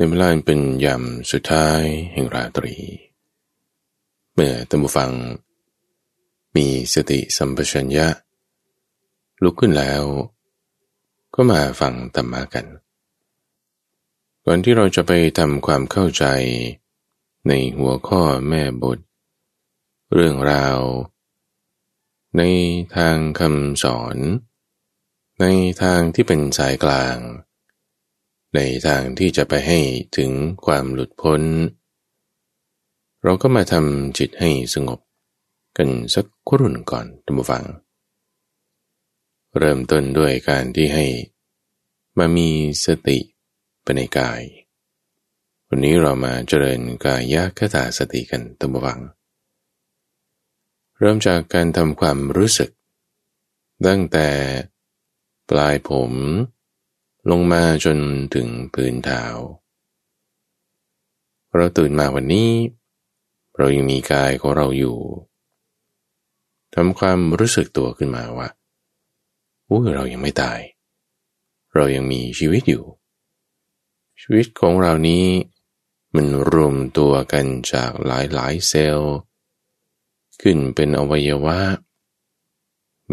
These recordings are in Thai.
ในเวลาเป็นยามสุดท้ายแห่งราตรี เมื่อตัมบูฟัง มีสติสัมปชัญญะ ลุกขึ้นแล้ว ก็มาฟังธรรมะกัน ก่อนที่เราจะไปทำความเข้าใจในหัวข้อแม่บท เรื่องราว ในทางคำสอน ในทางที่เป็นสายกลาง ในทางที่จะไปให้ถึงความหลุดพ้น เราก็มาทำจิตให้สงบ กันสักครุ่นก่อนท่านผู้ฟัง เริ่มต้นด้วยการที่ให้มามีสติปในกาย วันนี้เรามาเจริญกายคตาสติกันท่านผู้ฟัง เริ่มจากการทำความรู้สึก ตั้งแต่ปลายผม ลงมาจนถึงพื้นเท้า เราตื่นมาวันนี้ เรายังมีกายของเราอยู่ทำความรู้สึกตัวขึ้นมาว่าอู้เรายังไม่ตาย เรายังมีชีวิตอยู่ ชีวิตของเรานี้มันรวมตัวกันจากหลายหลายเซลล์ ขึ้นเป็นอวัยวะ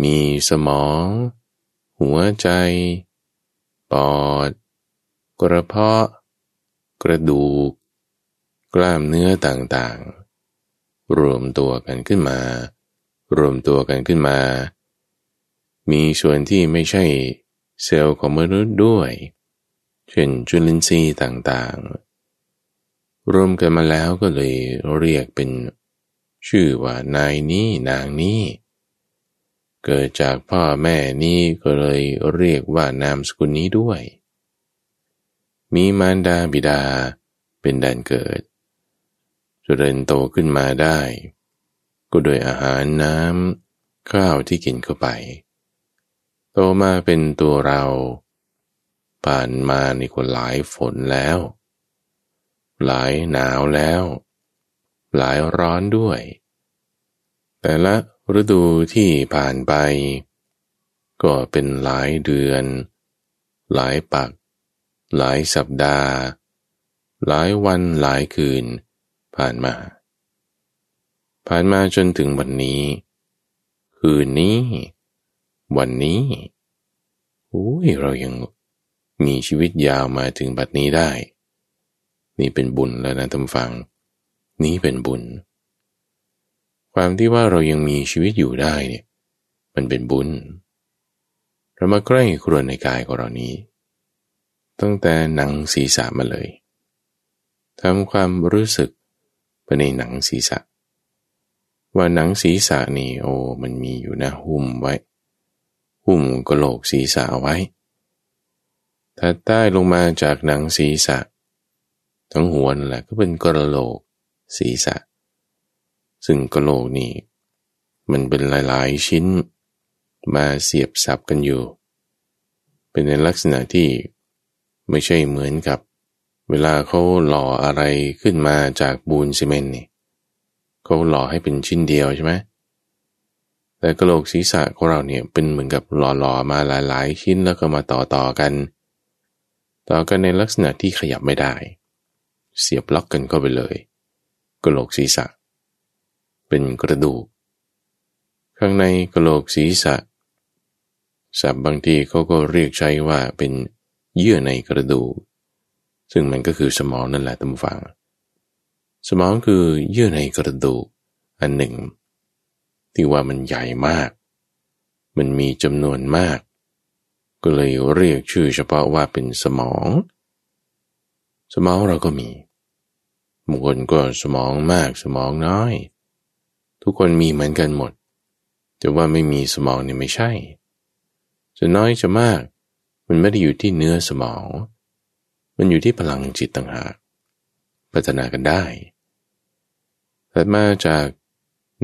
มีสมอง หัวใจ ปอด กระเพาะ กระดูก กล้ามเนื้อต่างๆ รวมตัวกันขึ้นมา รวมตัวกันขึ้นมา มีส่วนที่ไม่ใช่เซลล์ของมนุษย์ด้วย เช่นจุลินทรีย์ต่างๆ รวมกันมาแล้วก็เลยเรียกเป็น ชื่อว่านายนี้นางนี้ เกิดจากพ่อแม่นี้ก็เลยเรียกว่านามสกุลนี้ด้วย มีมารดาบิดาเป็นแดนเกิดจเริญโตขึ้นมาได้ ก็โดยอาหารน้ำข้าวที่กินเข้าไป โตมาเป็นตัวเราผ่านมาในคนหลายฝนแล้ว หลายหนาวแล้ว หลายร้อนด้วย แต่ละ ฤดูที่ผ่านไป ก็เป็นหลายเดือน หลายปัก หลายสัปดาห์ หลายวันหลายคืน ผ่านมา ผ่านมาจนถึงวันนี้ คืนนี้ วันนี้โอ้ยเรายังมีชีวิตยาวมาถึงบัดนี้ได้ นี่เป็นบุญแล้วนะท่านฟัง นี้เป็นบุญ ความที่ว่าเรายังมีชีวิตอยู่ได้เนี่ย มันเป็นบุญ เรามาใกล้ครวญในกายของเรานี้ ตั้งแต่หนังศีรษะมาเลยทำความรู้สึกไปในหนังศีรษะ ว่าหนังศีรษะนี่โอ้มันมีอยู่นะหุ้มไว้ หุ้มกระโหลกศีรษะไว้ถ้าใต้ลงมาจากหนังศีรษะ ทั้งหัวนั่นแหละก็เป็นกระโหลกศีรษะ ซึ่งกะโหลกนี่มันเป็นหลายๆชิ้น มาเสียบสับกันอยู่ เป็นในลักษณะที่ไม่ใช่เหมือนกับ เวลาเขาหล่ออะไรขึ้นมาจากบูนซีเมนต์นี่เขาหล่อให้เป็นชิ้นเดียวใช่ไหมแต่กระโหลกศีรษะของเราเนี่ยเป็นเหมือนกับหล่อๆมาหลายๆ ชิ้นแล้วก็มาต่อๆกัน ต่อกันในลักษณะที่ขยับไม่ได้ เสียบล็อกกันเข้าไปเลยกระโหลกศีรษะ เป็นกระดูก ข้างในกระโหลกศีรษะศัพท์บางทีเขาก็เรียกใช้ว่าเป็นเยื่อในกระดูก ซึ่งมันก็คือสมองนั่นแหละตั้งฟัง สมองคือเยื่อในกระดูกอันหนึ่ง ที่ว่ามันใหญ่มาก มันมีจำนวนมาก ก็เลยเรียกชื่อเฉพาะว่าเป็นสมอง สมองเราก็มีบางคนก็สมองมากสมองน้อย ทุกคนมีเหมือนกันหมด แต่ว่าไม่มีสมองเนี่ยไม่ใช่ จะน้อยจะมาก มันไม่ได้อยู่ที่เนื้อสมอง มันอยู่ที่พลังจิตต่างหาก พัฒนากันได้ถัดมาจาก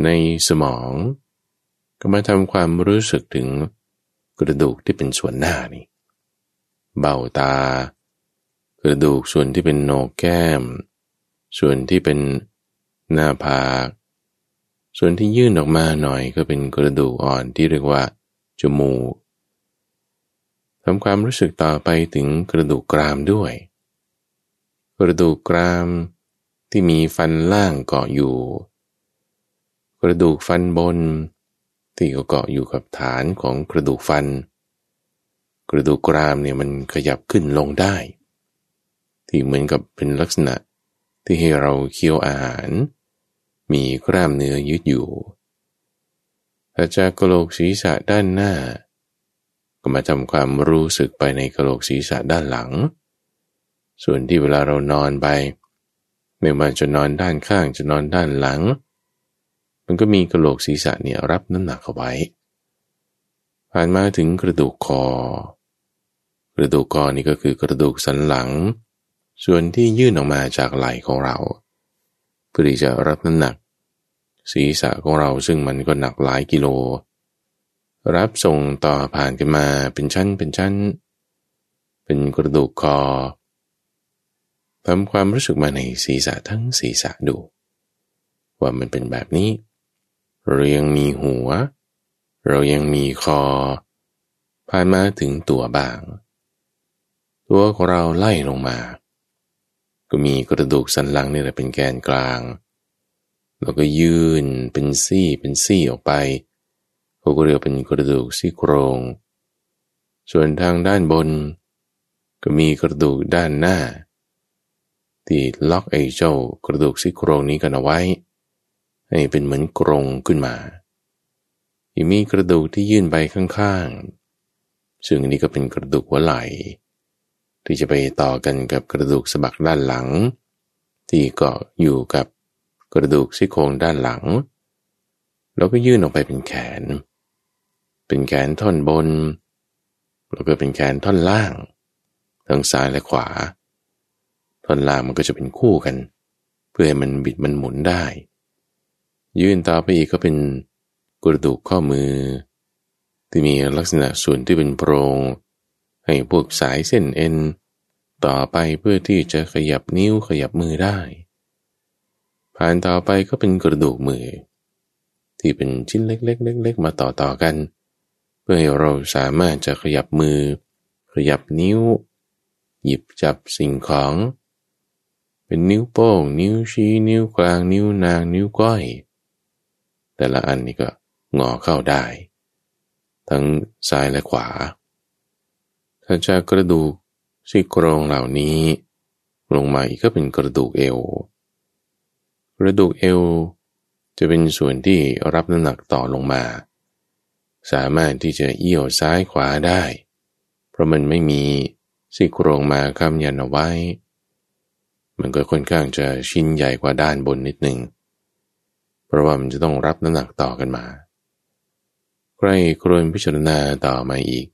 ในสมอง ก็มาทำความรู้สึกถึงกระดูกที่เป็นส่วนหน้านี่เบ้าตา กระดูกส่วนที่เป็นโหนกแก้ม ส่วนที่เป็นหน้าผาก ส่วนที่ยื่นออกมาหน่อยก็เป็นกระดูกอ่อนที่เรียกว่าจมูกทำความรู้สึกต่อไปถึงกระดูกกรามด้วย กระดูกกรามที่มีฟันล่างเกาะอยู่ กระดูกฟันบน ที่เกาะอยู่กับฐานของกระดูกฟัน กระดูกกรามเนี่ยมันขยับขึ้นลงได้ ที่เหมือนกับเป็นลักษณะที่ให้เราเคี้ยวอาหาร มีกล้ามเนื้อยึดอยู่ถ้าจากกระโหลกศีรษะด้านหน้า ก็มาทำความรู้สึกไปในกระโหลกศีรษะด้านหลัง ส่วนที่เวลาเรานอนไป ไม่ว่าจะนอนด้านข้างจะนอนด้านหลัง มันก็มีกระโหลกศีรษะเนี่ยรับน้ำหนักเอาไว้ ผ่านมาถึงกระดูกคอ กระดูกคอนี่ก็คือกระดูกสันหลัง ส่วนที่ยื่นออกมาจากไหล่ของเรา พื่อที่จะรับน้ำหนัก ศีรษะของเราซึ่งมันก็หนักหลายกิโล รับส่งต่อผ่านกันมาเป็นชั้นเป็นชั้น เป็นกระดูกคอทำความรู้สึกมาในศีรษะทั้งศีรษะดู ว่ามันเป็นแบบนี้ เรายังมีหัว เรายังมีคอ ผ่านมาถึงตัวบาง ตัวของเราไล่ลงมา ก็มีกระดูกสันหลังนี่แหละเป็นแกนกลาง แล้วก็ยืนเป็นซี่เป็นซี่ออกไปเขาก็เรียกเป็นกระดูกซี่โครง ส่วนทางด้านบน ก็มีกระดูกด้านหน้า ที่ล็อกไอ้เจ้ากระดูกซี่โครงนี้กันเอาไว้ ให้เป็นเหมือนกรงขึ้นมายังมีกระดูกที่ยื่นไปข้างๆ ซึ่งอันนี้ก็เป็นกระดูกหัวไหล่ ที่จะไปต่อกันกับกระดูกสะบักด้านหลัง ที่เกาะอยู่กับกระดูกซี่โครงด้านหลัง แล้วก็ยื่นออกไปเป็นแขน เป็นแขนท่อนบน แล้วก็เป็นแขนท่อนล่าง ทั้งซ้ายและขวา ท่อนล่างมันก็จะเป็นคู่กัน เพื่อให้มันบิดมันหมุนได้ ยื่นต่อไปอีกก็เป็นกระดูกข้อมือ ที่มีลักษณะส่วนที่เป็นโปรง ให้พวกสายเส้นเอ็น ต่อไปเพื่อที่จะขยับนิ้วขยับมือได้ ผ่านต่อไปก็เป็นกระดูกมือ ที่เป็นชิ้นเล็กๆเล็กๆมาต่อต่อกัน เพื่อให้เราสามารถจะขยับมือ ขยับนิ้ว หยิบจับสิ่งของ เป็นนิ้วโป้ง นิ้วชี้ นิ้วกลาง นิ้วนาง นิ้วก้อย แต่ละอันนี้ก็งอเข้าได้ ทั้งซ้ายและขวา ถ้าจากกระดูกซี่โครงเหล่านี้ ลงมาอีกก็เป็นกระดูกเอว กระดูกเอว จะเป็นส่วนที่รับน้ำหนักต่อลงมา สามารถที่จะเอี้ยวซ้ายขวาได้ เพราะมันไม่มีซี่โครงมาค้ำยันเอาไว้ มันก็ค่อนข้างจะชิ้นใหญ่กว่าด้านบนนิดหนึ่ง เพราะว่ามันจะต้องรับน้ำหนักต่อกันมาใครครวนพิจารณาต่อมาอีก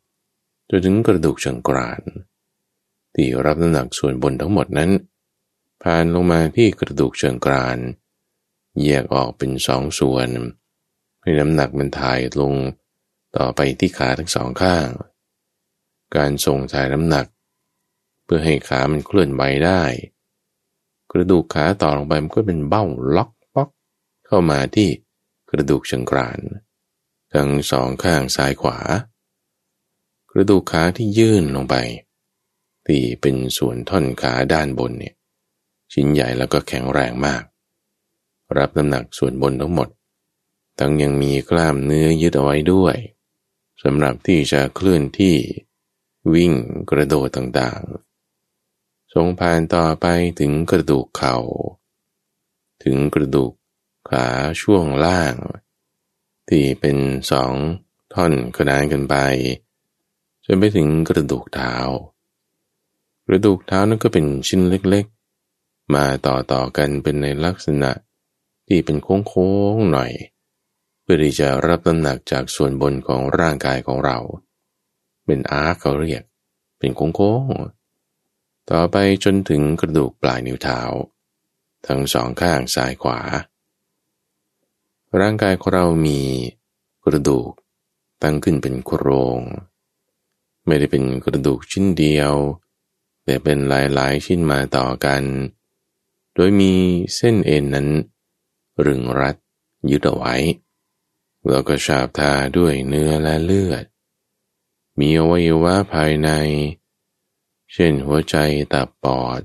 จนถึงกระดูกเชิงกรานที่รับน้ำหนักส่วนบนทั้งหมดนั้น ผ่านลงมาที่กระดูกเชิงกรานแยกออกเป็นสองส่วน ให้น้ำหนักมันถ่ายลงต่อไปที่ขาทั้งสองข้าง การส่งถ่ายน้ำหนัก เพื่อให้ขามันเคลื่อนไหวได้ กระดูกขาต่อลงไปมันก็เป็นเบ้าล็อกป๊อกเข้ามาที่กระดูกเชิงกรานทั้งสองข้างซ้ายขวา ระดูกขาที่ยื่นลงไป ที่เป็นส่วนท่อนขาด้านบนเนี่ยชิ้นใหญ่แล้วก็แข็งแรงมาก รับน้ำหนักส่วนบนทั้งหมด ทั้งยังมีกล้ามเนื้อยึดเอาไว้ด้วยสำหรับที่จะเคลื่อนที่วิ่งกระโดดต่างๆส่งผ่านต่อไปถึงกระดูกเขา่า ถึงกระดูกขาช่วงล่าง ที่เป็นสองท่อนกระดานกันไป จนไปถึงกระดูกเท้า กระดูกเท้านั้นก็เป็นชิ้นเล็กๆ มาต่อต่อกันเป็นในลักษณะที่เป็นโค้งๆหน่อย เพื่อที่จะรับน้ำหนักจากส่วนบนของร่างกายของเรา เป็นอาร์เขาเรียก เป็นโค้งๆ ต่อไปจนถึงกระดูกปลายนิ้วเท้า ทั้งสองข้างซ้ายขวา ร่างกายของเรามีกระดูกตั้งขึ้นเป็นโครง ไม่ได้เป็นกระดูกชิ้นเดียว แต่เป็นหลายๆชิ้นมาต่อกัน โดยมีเส้นเอ็นนั้น รึงรัดยึดเอาไว้ แล้วก็ฉาบทาด้วยเนื้อและเลือด มีอวัยวะภายใน เช่นหัวใจตับปอด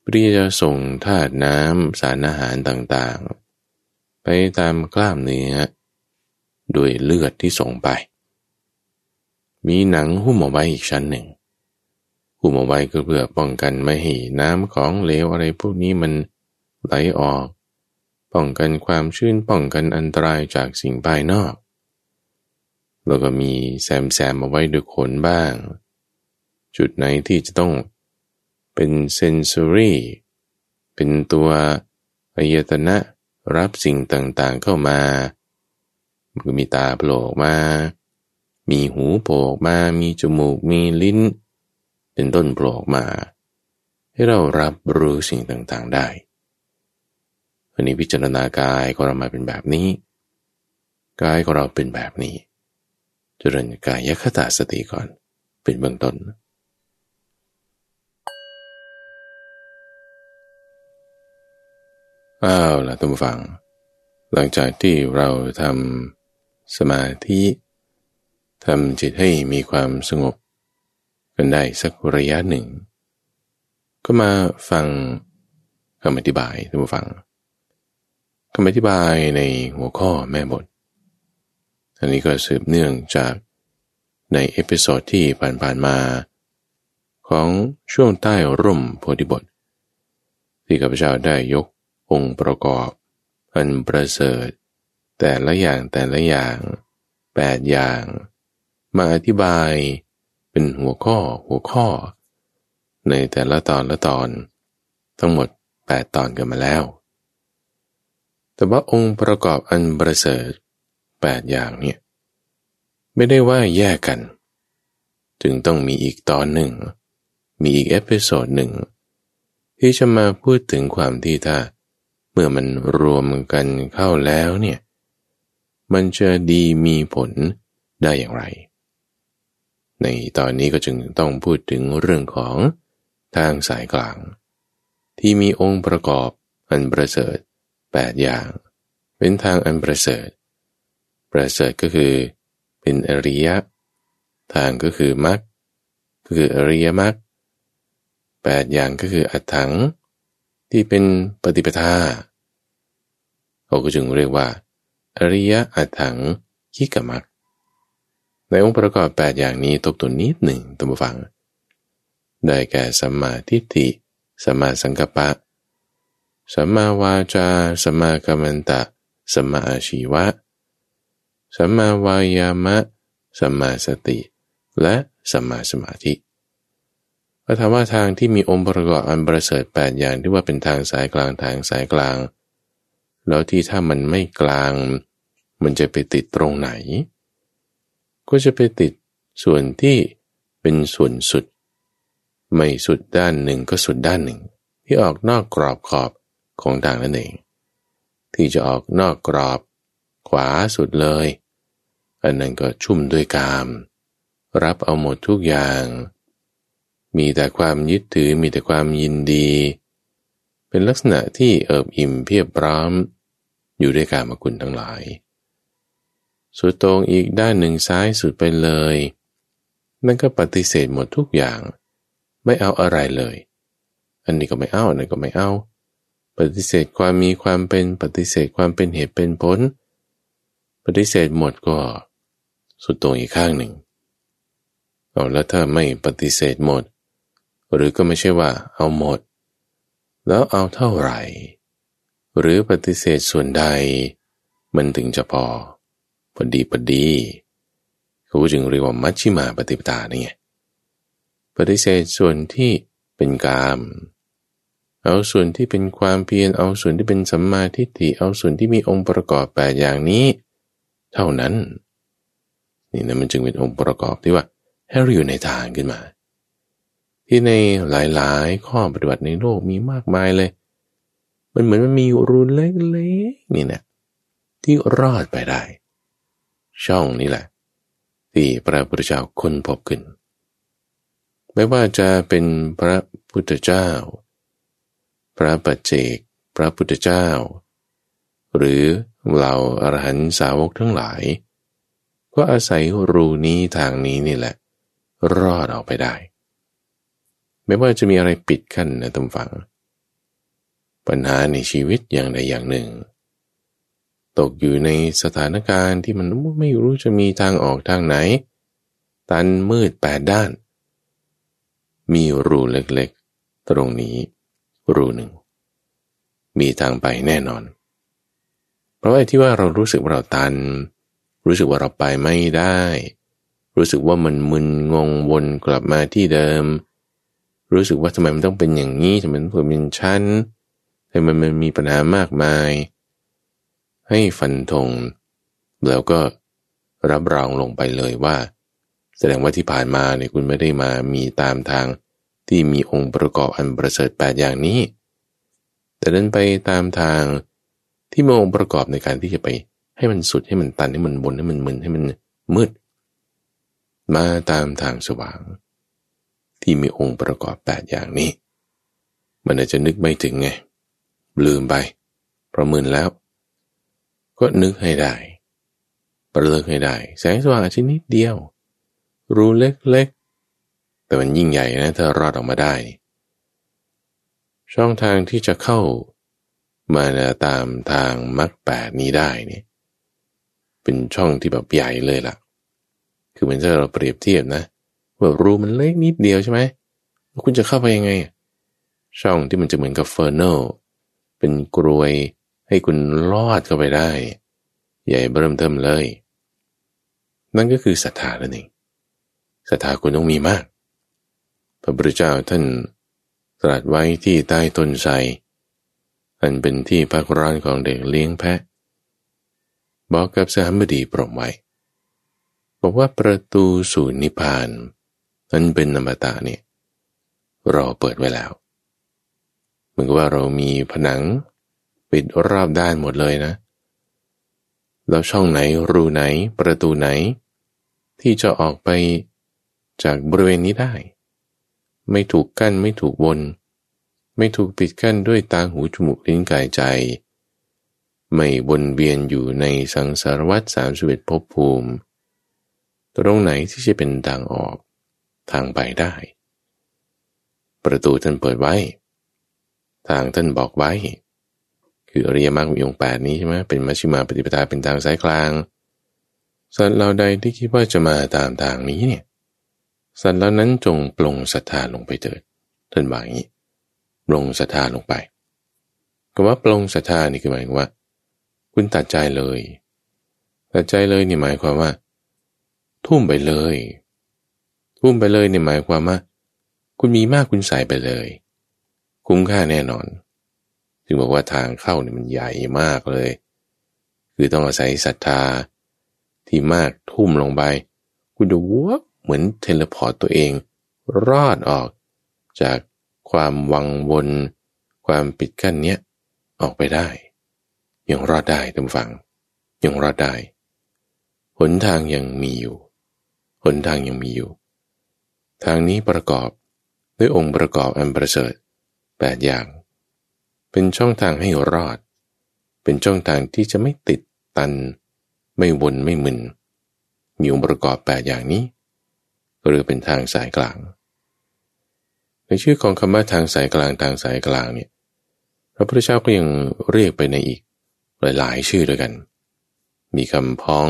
เพื่อจะส่งธาตุน้ำสารอาหารต่างๆ ไปตามกล้ามเนื้อด้วยเลือดที่ส่งไป มีหนังหุ้มเอาไว้อีกชั้นหนึ่ง หุ้มเอาไว้ก็เพื่อป้องกันไม่ให้น้ำของเหลวอะไรพวกนี้มันไหลออก ป้องกันความชื้นป้องกันอันตรายจากสิ่งภายนอก แล้วก็มีแซมแซมเอาไว้ด้วยขนบ้าง จุดไหนที่จะต้องเป็นเซนซอรี่เป็นตัวอายตนะรับสิ่งต่างๆเข้ามามันมีตาโผล่มา มีหูโผล่มา มีจมูก มีลิ้น เป็นต้นโผล่มา ให้เรารับรู้สิ่งต่างๆได้อันนี้พิจารณากายของเรามาเป็นแบบนี้ กายของเราเป็นแบบนี้ เจริญกายคตาสติก่อน เป็นเบื้องต้นอ้าวล่ะท่านผู้ฟัง หลังจากที่เราทำสมาธิ ทำจิตให้มีความสงบ กันได้สักระยะหนึ่ง ก็มาฟังคำอธิบายท่านผู้ฟังคำอธิบายในหัวข้อแม่บท อันนี้ก็สืบเนื่องจากใน episode ที่ผ่านๆมา ของช่วงใต้ร่มโพธิบท ที่ข้าพเจ้าได้ยกองค์ประกอบ อันประเสริฐ แต่ละอย่างแต่ละอย่างแปดอย่าง มาอธิบายเป็นหัวข้อหัวข้อ ในแต่ละตอนละตอน ทั้งหมดแปดตอนกันมาแล้ว แต่ว่าองค์ประกอบอันประเสริฐแปดอย่างเนี่ยไม่ได้ว่าแยกกัน จึงต้องมีอีกตอนหนึ่ง มีอีก episode หนึ่ง ที่จะมาพูดถึงความที่ถ้า เมื่อมันรวมกันเข้าแล้วเนี่ย มันจะดีมีผลได้อย่างไร ในตอนนี้ก็จึงต้องพูดถึงเรื่องของทางสายกลาง ที่มีองค์ประกอบอันประเสริฐแปดอย่าง เป็นทางอันประเสริฐ ประเสริฐก็คือเป็นอริยะ ทางก็คือมรรคก็คืออริยมรรคแปดอย่างก็คืออัตถัง ที่เป็นปฏิปทาเขาก็จึงเรียกว่า อริยะอัถังคิกมัก ในองค์ประกอบแปดอย่างนี้ตกตัวนิดหนึ่งตัวฟัง ได้แก่สัมมาทิฏฐิสัมมาสังกัปปะสัมมาวาจาสัมมากัมมันตะสัมมาอาชีวะสัมมาวายามะสัมมาสติ และสัมมาสมาธิก็ถามว่าทางที่มีองค์ประกอบอันประเสริฐแปดอย่างที่ว่าเป็นทางสายกลางทางสายกลาง แล้วที่ถ้ามันไม่กลาง มันจะไปติดตรงไหน ก็จะไปติดส่วนที่เป็นส่วนสุด ไม่สุดด้านหนึ่งก็สุดด้านหนึ่ง ที่ออกนอกกรอบขอบของทางนั่นเอง ที่จะออกนอกกรอบ ขวาสุดเลย อันนั้นก็ชุ่มด้วยกาม รับเอาหมดทุกอย่าง มีแต่ความยึดถือมีแต่ความยินดี เป็นลักษณะที่เอิบอิ่มเพียบพร้อมอยู่ด้วยการมาคุณทั้งหลาย สุดตรงอีกด้านหนึ่งซ้ายสุดไปเลย นั่นก็ปฏิเสธหมดทุกอย่าง ไม่เอาอะไรเลย อันนี้ก็ไม่เอาอันนั้นก็ไม่เอา ปฏิเสธความมีความเป็นปฏิเสธความเป็นเหตุเป็นผล ปฏิเสธหมดก็ สุดตรงอีกข้างหนึ่งเอาแล้วถ้าไม่ปฏิเสธหมด หรือก็ไม่ใช่ว่าเอาหมด แล้วเอาเท่าไหร่ หรือปฏิเสธส่วนใด มันถึงจะพอ พอดีพอดีเขาจึงเรียกว่ามัชชิมาปฏิปทานี่ปฏิเสธส่วนที่เป็นกาม เอาส่วนที่เป็นความเพียรเอาส่วนที่เป็นสัมมาทิฏฐิเอาส่วนที่มีองค์ประกอบแปดอย่างนี้ เท่านั้น นี่นะมันจึงเป็นองค์ประกอบที่ว่าให้เราอยู่ในทางขึ้นมา ที่ในหลายๆ ข้อปฏิบัติในโลกมีมากมายเลย มันเหมือนมันมีรูนเล็กๆนี่นะที่รอดไปได้ ช่องนี้แหละ ที่พระพุทธเจ้าค้นพบขึ้น ไม่ว่าจะเป็นพระพุทธเจ้า พระปัจเจก พระพุทธเจ้า หรือเหล่าอรหันสาวกทั้งหลาย ก็อาศัยรูนี้ทางนี้นี่แหละ รอดออกไปได้ ไม่ว่าจะมีอะไรปิดกั้นนะตำฝัง ปัญหาในชีวิตอย่างใดอย่างหนึ่ง ตกอยู่ในสถานการณ์ที่มันไม่รู้จะมีทางออกทางไหน ตันมืดแปดด้าน มีรูเล็กๆ ตรงนี้รูหนึ่ง มีทางไปแน่นอน เพราะไอ้ที่ว่าเรารู้สึกว่าเราตัน รู้สึกว่าเราไปไม่ได้ รู้สึกว่ามันมึนงงวนกลับมาที่เดิม รู้สึกว่าทำไมมันต้องเป็นอย่างนี้ทำไมมันเป็นชั้นทำไมมันมีปัญหามากมาย ให้ฟันธงแล้วก็รับรองลงไปเลยว่า แสดงว่าที่ผ่านมาเนี่ยคุณไม่ได้มามีตามทางที่มีองค์ประกอบอันประเสริฐแปดอย่างนี้ แต่เดินไปตามทางที่มีองค์ประกอบในการที่จะไป ให้มันสุดให้มันตันให้มันบนให้มันมึนให้มันมืด มาตามทางสว่าง ที่มีองค์ประกอบแปดอย่างนี้ มันอาจจะนึกไม่ถึงไง ลืมไปประมืนแล้ว ก็นึกให้ได้ประเลิกให้ได้ แสงสว่างอาจจะนิดเดียว รูเล็กๆ แต่มันยิ่งใหญ่นะถ้ารอดออกมาได้ ช่องทางที่จะเข้ามาตามทางมรรคแปดนี้ได้นี่เป็นช่องที่แบบใหญ่เลยล่ะ คือเหมือนถ้าเราเปรียบเทียบนะว่ารูมันเล็กนิดเดียวใช่ไหมคุณจะเข้าไปยังไง ช่องที่มันจะเหมือนกับเฟอร์โนเป็นกรวย ให้คุณลอดเข้าไปได้ ใหญ่เริ่มเทิมเลย นั่นก็คือศรัทธานั่นเองศรัทธาคุณต้องมีมาก พระพุทธเจ้าท่านตรัสไว้ที่ใต้ต้นไทรอันเป็นที่พักร้อนของเด็กเลี้ยงแพะ บอกกับสามบดีปรมไว้ บอกว่าประตูสู่นิพพานอันเป็นนามตาเนี่ยรอเปิดไว้แล้ว เหมือนกับว่าเรามีผนัง ปิดรอบด้านหมดเลยนะ แล้วช่องไหนรูไหนประตูไหน ที่จะออกไปจากบริเวณนี้ได้ ไม่ถูกกั้นไม่ถูกวนไม่ถูกปิดกั้นด้วยตาหูจมูกลิ้นกายใจ ไม่วนเวียนอยู่ในสังสารวัฏสามสิบเอ็ดภพภูมิ ตรงไหนที่จะเป็นทางออกทางไปได้ ประตูท่านเปิดไว้ ทางท่านบอกไว้ คืออริยมรรคมีองค์แปดนี้ใช่ไหมเป็นมัชฌิมาปฏิปทาเป็นทางสายกลางสัตว์เราใดที่คิดว่าจะมาตามทางนี้เนี่ยสัตว์เหล่านั้นจงปลงศรัทธาลงไปเถิดท่านว่าอย่างนี้ปลงศรัทธาลงไปคำว่าปลงศรัทธานี่คือหมายว่า คุณตัดใจเลยตัดใจเลยนี่หมายความว่า ทุ่มไปเลย ทุ่มไปเลยนี่หมายความว่า คุณมีมากคุณใส่ไปเลย คุ้มค่าแน่นอน ถึงบอกว่าทางเข้าเนี่ยมันใหญ่มากเลย คือต้องอาศัยศรัทธาที่มากทุ่มลงไป คุณดูวับเหมือน teleport ตัวเอง รอดออก จากความวังวน ความปิดกั้นเนี้ยออกไปได้ ยังรอดได้ท่านฟัง ยังรอดได้ หนทางยังมีอยู่หนทางยังมีอยู่ ทางนี้ประกอบด้วยองค์ประกอบอันประเสริฐแปดอย่าง เป็นช่องทางให้รอด เป็นช่องทางที่จะไม่ติดตัน ไม่วนไม่มึน มีองค์ประกอบแปดอย่างนี้ หรือเป็นทางสายกลาง ในชื่อของคำว่าทางสายกลางทางสายกลางเนี่ย พระพุทธเจ้าก็ยังเรียกไปในอีกหลายๆ ชื่อด้วยกัน มีคำพ้อง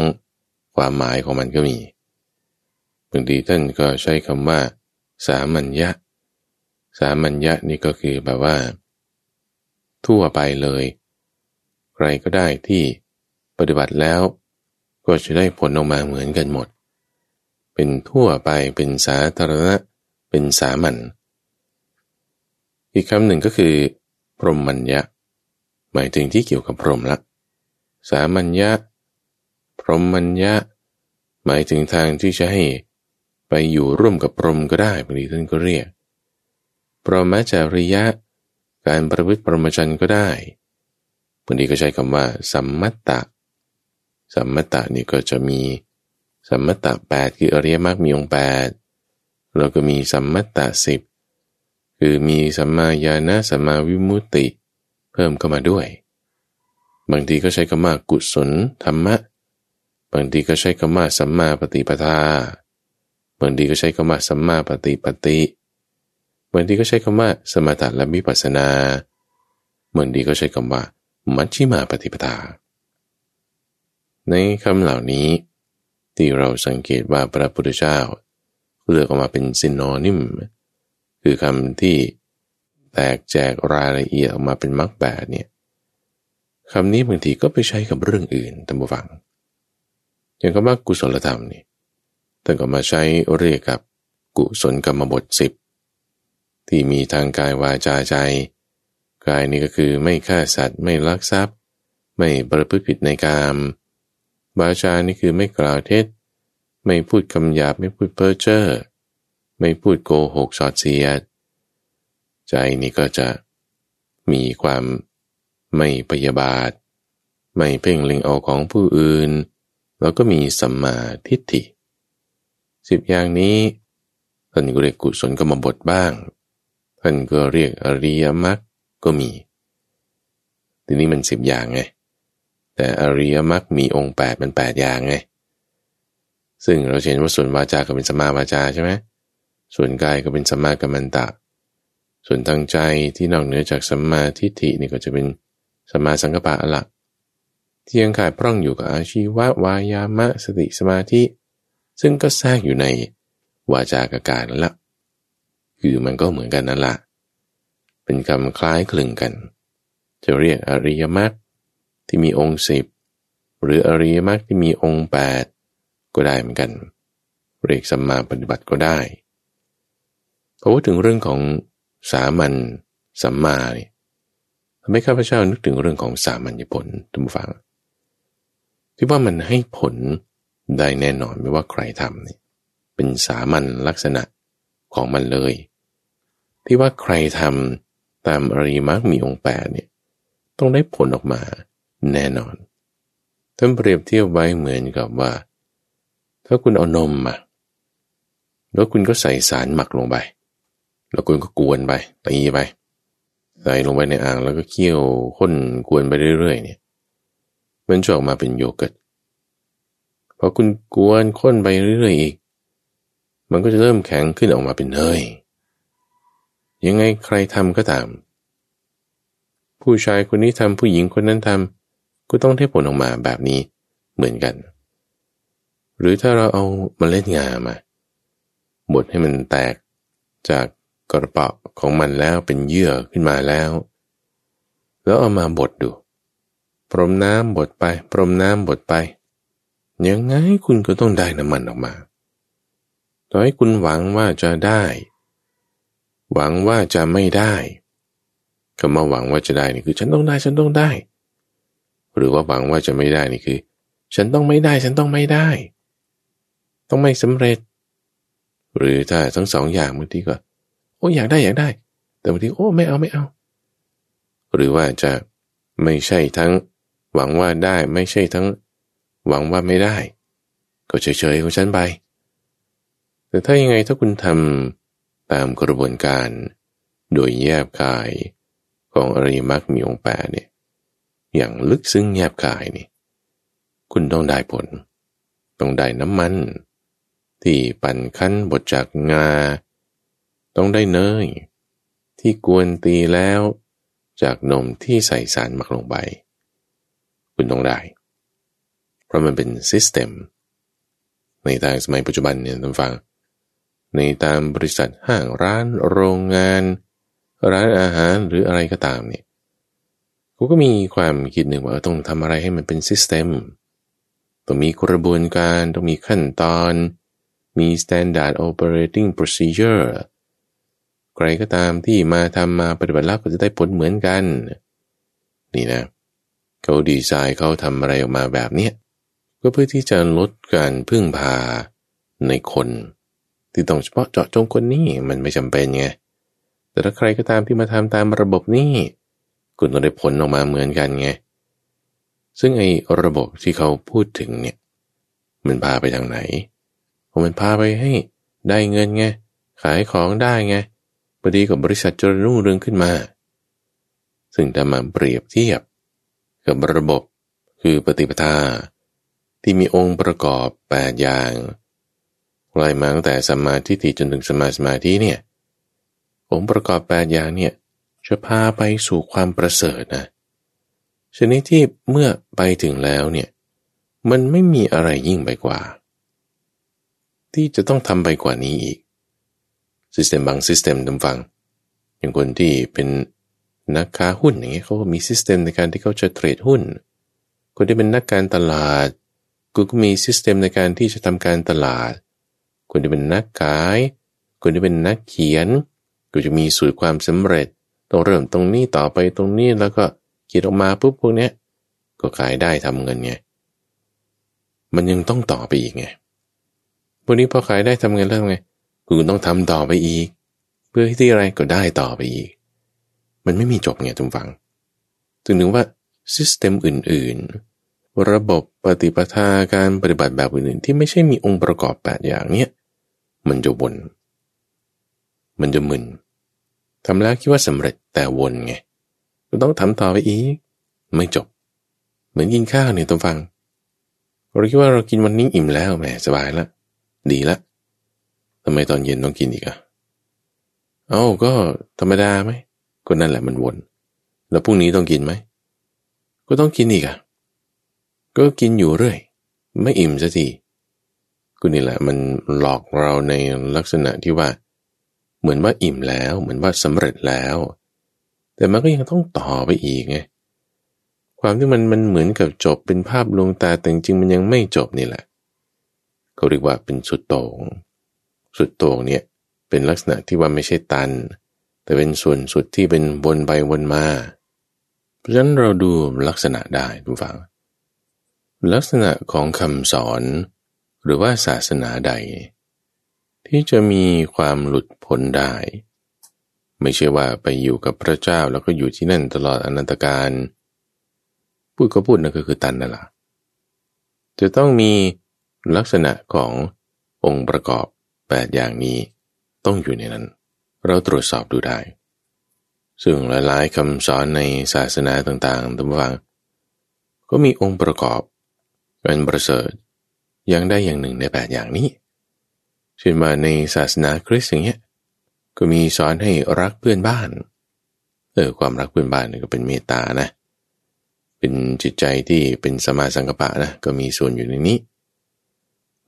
ความหมายของมันก็มีบางทีท่านก็ใช้คำว่า สามัญญะ สามัญญะนี่ก็คือแบบว่า ทั่วไปเลย ใครก็ได้ที่ปฏิบัติแล้ว ก็จะได้ผลออกมาเหมือนกันหมด เป็นทั่วไปเป็นสาธารณะ เป็นสามัญอีกคำหนึ่งก็คือ พรหมัญญะ หมายถึงที่เกี่ยวกับพรหมละ สามัญญะ พรหมัญญะ หมายถึงทางที่จะให้ไปอยู่ร่วมกับพรหมก็ได้บางทีท่านก็เรียกปรหมจาริยะ การประพฤติปรมจันก็ได้บางทีก็ใช้คำว่า สัมมัตตะ สัมมัตตะนี่ก็จะมี สัมมัตตะแปดคืออริยมรรคมีองค์แปดเราก็มีสัมมัตตะสิบคือมีสัมมาญาณสัมมาวิมุตติ เพิ่มเข้ามาด้วย บางทีก็ใช้คำว่ากุศลธรรมะ บางทีก็ใช้คำว่าสัมมาปฏิปทา บางทีก็ใช้คำว่าสัมมาปฏิปติ บางทีก็ใช้คำว่าสมถะและวิปัสสนาบางทีก็ใช้คำว่า มัชชิมาปฏิปทา ในคำเหล่านี้ ที่เราสังเกตว่าพระพุทธเจ้า เลือกออกมาเป็นซินโนนิม คือคำที่แตกแจกรายละเอียดออกมาเป็นมรรคแปดเนี่ยคำนี้บางทีก็ไปใช้กับเรื่องอื่นตามฟัง อย่างคำว่ากุศลธรรมนี่แต่ก็มาใช้เรียกกับกุศลกรรมบทสิบ ที่มีทางกายวาจาใจ กายนี่ก็คือไม่ฆ่าสัตว์ไม่ลักทรัพย์ ไม่ประพฤติผิดในกามวาจานี่คือไม่กล่าวเท็จ ไม่พูดคำหยาบไม่พูดเพ้อเจ้อไม่พูดโกหกสอดเสียด ใจนี่ก็จะมีความไม่พยาบาท ไม่เพ่งเล็งเอาของผู้อื่น แล้วก็มีสัมมาทิฏฐิสิบอย่างนี้ท่านก็เรียกกุศลกรรมบทบ้าง ท่านก็เรียกอริยมรรคก็มี ทีนี้มันสิบอย่างไง แต่อริยมรรคมีองค์แปดมันแปดอย่างไง ซึ่งเราเห็นว่าส่วนวาจาก็เป็นสมาวาจาใช่ไหมส่วนกายก็เป็นสมากัมมันตะ ส่วนทางใจที่นอกเหนือจากสัมมาทิฏฐินี่ก็จะเป็นสมาสังกปะละที่ยังขาดพร่องอยู่กับอาชีวะวายามะสติสมาธิ ซึ่งก็แทรกอยู่ในวาจากากาศละ คือมันก็เหมือนกันนั่นละ เป็นคำคล้ายคลึงกัน จะเรียกอริยมรรคที่มีองค์สิบหรืออริยมรรคที่มีองค์แปดก็ได้เหมือนกัน เรียกสัมมาปฏิบัติก็ได้พอพูดถึงเรื่องของสามัญสัมมาเนี่ยทำให้ข้าพเจ้านึกถึงเรื่องของสามัญญผลทุกฝัง ที่ว่ามันให้ผลได้แน่นอนไม่ว่าใครทำเนี่ยเป็นสามัญลักษณะของมันเลย ที่ว่าใครทำตามอริมักมีองค์แปดเนี่ยต้องได้ผลออกมาแน่นอนท่านเปรียบเทียบไว้เหมือนกับว่า ถ้าคุณเอานมมาแล้วคุณก็ใส่สารหมักลงไป แล้วคุณก็กวนไปตีไปใส่ลงไปในอ่างแล้วก็เคี่ยวข้นกวนไปเรื่อยๆเนี่ยมันจะออกมาเป็นโยเกิร์ตพอคุณกวนข้นไปเรื่อยๆอีก มันก็จะเริ่มแข็งขึ้นออกมาเป็นเนย ยังไงใครทำก็ตาม ผู้ชายคนนี้ทำผู้หญิงคนนั้นทำก็ต้องได้ผลออกมาแบบนี้เหมือนกัน หรือถ้าเราเอาเมล็ดงามาบดให้มันแตกจากกระเป๋าของมันแล้วเป็นเยื่อขึ้นมาแล้ว แล้วเอามาบดดู พรมน้ำบดไป พรมน้ำบดไป ยังไงคุณก็ต้องได้น้ำมันออกมา ต่อให้คุณหวังว่าจะได้ หวังว่าจะไม่ได้ก็มาหวังว่าจะได้นี่คือ ฉันต้องได้ฉันต้องได้ หรือว่าหวังว่าจะไม่ได้นี่คือ ฉันต้องไม่ได้ฉันต้องไม่ได้ ต้องไม่สำเร็จ หรือถ้าทั้งสองอย่างบางทีก็ โอ้อยากได้อยากได้ แต่บางทีโอ้ไม่เอาไม่เอา หรือว่าจะไม่ใช่ทั้ง หวังว่าได้ไม่ใช่ทั้ง หวังว่าไม่ได้ ก็เฉยๆของฉันไปแต่ถ้ายังไงถ้าคุณทำ ตามกระบวนการ โดยแยบกายของอริมักมีองค์แปดเนี่ยอย่างลึกซึ้งแยบกายนี่คุณต้องได้ผล ต้องได้น้ำมัน ที่ปั่นคั้นบดจากงา ต้องได้เนย ที่กวนตีแล้วจากนมที่ใส่สารหมักลงไป คุณต้องได้ เพราะมันเป็น system ในทางสมัยปัจจุบันเนี่ยท่านฟัง ในตามบริษัทห้างร้านโรงงาน ร้านอาหารหรืออะไรก็ตามเนี่ยเขาก็มีความคิดหนึ่งว่าต้องทำอะไรให้มันเป็น system ต้องมีกระบวนการต้องมีขั้นตอน มี standard operating procedure ใครก็ตามที่มาทำมาปฏิบัติแล้วก็จะได้ผลเหมือนกัน นี่นะเขาดีไซน์เขาทำอะไรออกมาแบบเนี้ยก็เพื่อที่จะลดการพึ่งพาในคน ที่ต้องเฉพาะเจาะจงคนนี้มันไม่จำเป็นไงแต่ถ้าใครก็ตามที่มาทำตามระบบนี้คุณต้องได้ผลออกมาเหมือนกันไงซึ่งไอ้ระบบที่เขาพูดถึงเนี่ยมันพาไปทางไหนมันพาไปให้ได้เงินไงขายของได้ไงพอดีกับบริษัทจรรุ่งเรืองขึ้นมา ซึ่งถ้ามาเปรียบเทียบ กับระบบคือปฏิปทา ที่มีองค์ประกอบ 8 อย่าง ไล่มาตั้งแต่สมาธิจนถึงสมาสมาธิเนี่ยองค์ประกอบ8อย่างเนี่ยจะพาไปสู่ความประเสริฐนะชนิดที่เมื่อไปถึงแล้วเนี่ยมันไม่มีอะไรยิ่งไปกว่า ที่จะต้องทำไปกว่านี้อีก system บาง system ท่านฟัง อย่างคนที่เป็นนักค้าหุ้นอย่างเงี้ยเขาก็มี system ในการที่เขาจะเทรดหุ้น คนที่เป็นนักการตลาดกูก็มีซิสเต็มในการที่จะทำการตลาด คนที่เป็นนักขายคนที่เป็นนักเขียนก็จะมีสูตรความสำเร็จ ต้องเริ่มตรงนี้ต่อไปตรงนี้แล้วก็เขียนออกมาปุ๊บพวกเนี้ยก็ขายได้ทำเงินไง มันยังต้องต่อไปอีกไงวันนี้พอขายได้ทำเงินแล้วไง คุณต้องทำต่อไปอีก เพื่อที่อะไรก็ได้ต่อไปอีก มันไม่มีจบไงทุกฝัง ถึงถึงว่าซิสเต็มอื่น ๆ ระบบปฏิปทาการปฏิบัติแบบอื่นๆ ที่ไม่ใช่มีองค์ประกอบแปดอย่างเนี้ย มันจะวน มันจะมึนทำแล้วคิดว่าสำเร็จแต่วนไงก็ต้องทำต่อไปอีก ไม่จบ เหมือนกินข้าวเนี่ยทุกฟัง เราคิดว่าเรากินวันนี้อิ่มแล้วแหมสบายละ ดีละทำไมตอนเย็นต้องกินอีกอะเอาก็ธรรมดาไหมก็นั่นแหละมันวน แล้วพรุ่งนี้ต้องกินไหม ก็ต้องกินอีกอะก็กินอยู่เรื่อย ไม่อิ่มสักที ก็นี่แหละมันหลอกเราในลักษณะที่ว่า เหมือนว่าอิ่มแล้ว เหมือนว่าสำเร็จแล้ว แต่มันก็ยังต้องต่อไปอีกไงความที่มันมันเหมือนกับจบเป็นภาพลวงตาแต่จริงมันยังไม่จบนี่แหละเขาเรียกว่าเป็นสุดโต่งสุดโต่งเนี่ยเป็นลักษณะที่ว่าไม่ใช่ตัน แต่เป็นส่วนสุดที่เป็นวนไปวนมา เพราะฉะนั้นเราดูลักษณะได้ทุกฝังลักษณะของคำสอน หรือว่าศาสนาใด ที่จะมีความหลุดพ้นได้ ไม่ใช่ว่าไปอยู่กับพระเจ้าแล้วก็อยู่ที่นั่นตลอดอนันตการพูดก็พูดนั่นก็คือตันนั่นแหละจะต้องมีลักษณะขององค์ประกอบแปดอย่างนี้ต้องอยู่ในนั้น เราตรวจสอบดูได้ ซึ่งหลายๆคำสอนในศาสนาต่างๆตั้งว่าก็มีองค์ประกอบเป็นประเสริฐ อย่างได้อย่างหนึ่งในแปดอย่างนี้เช่นว่าในศาสนาคริสต์อย่างเงี้ยก็มีสอนให้รักเพื่อนบ้าน เออความรักเพื่อนบ้านนี่ก็เป็นเมตตานะ เป็นจิตใจที่เป็นสมาสังกปะนะก็มีส่วนอยู่ในนี้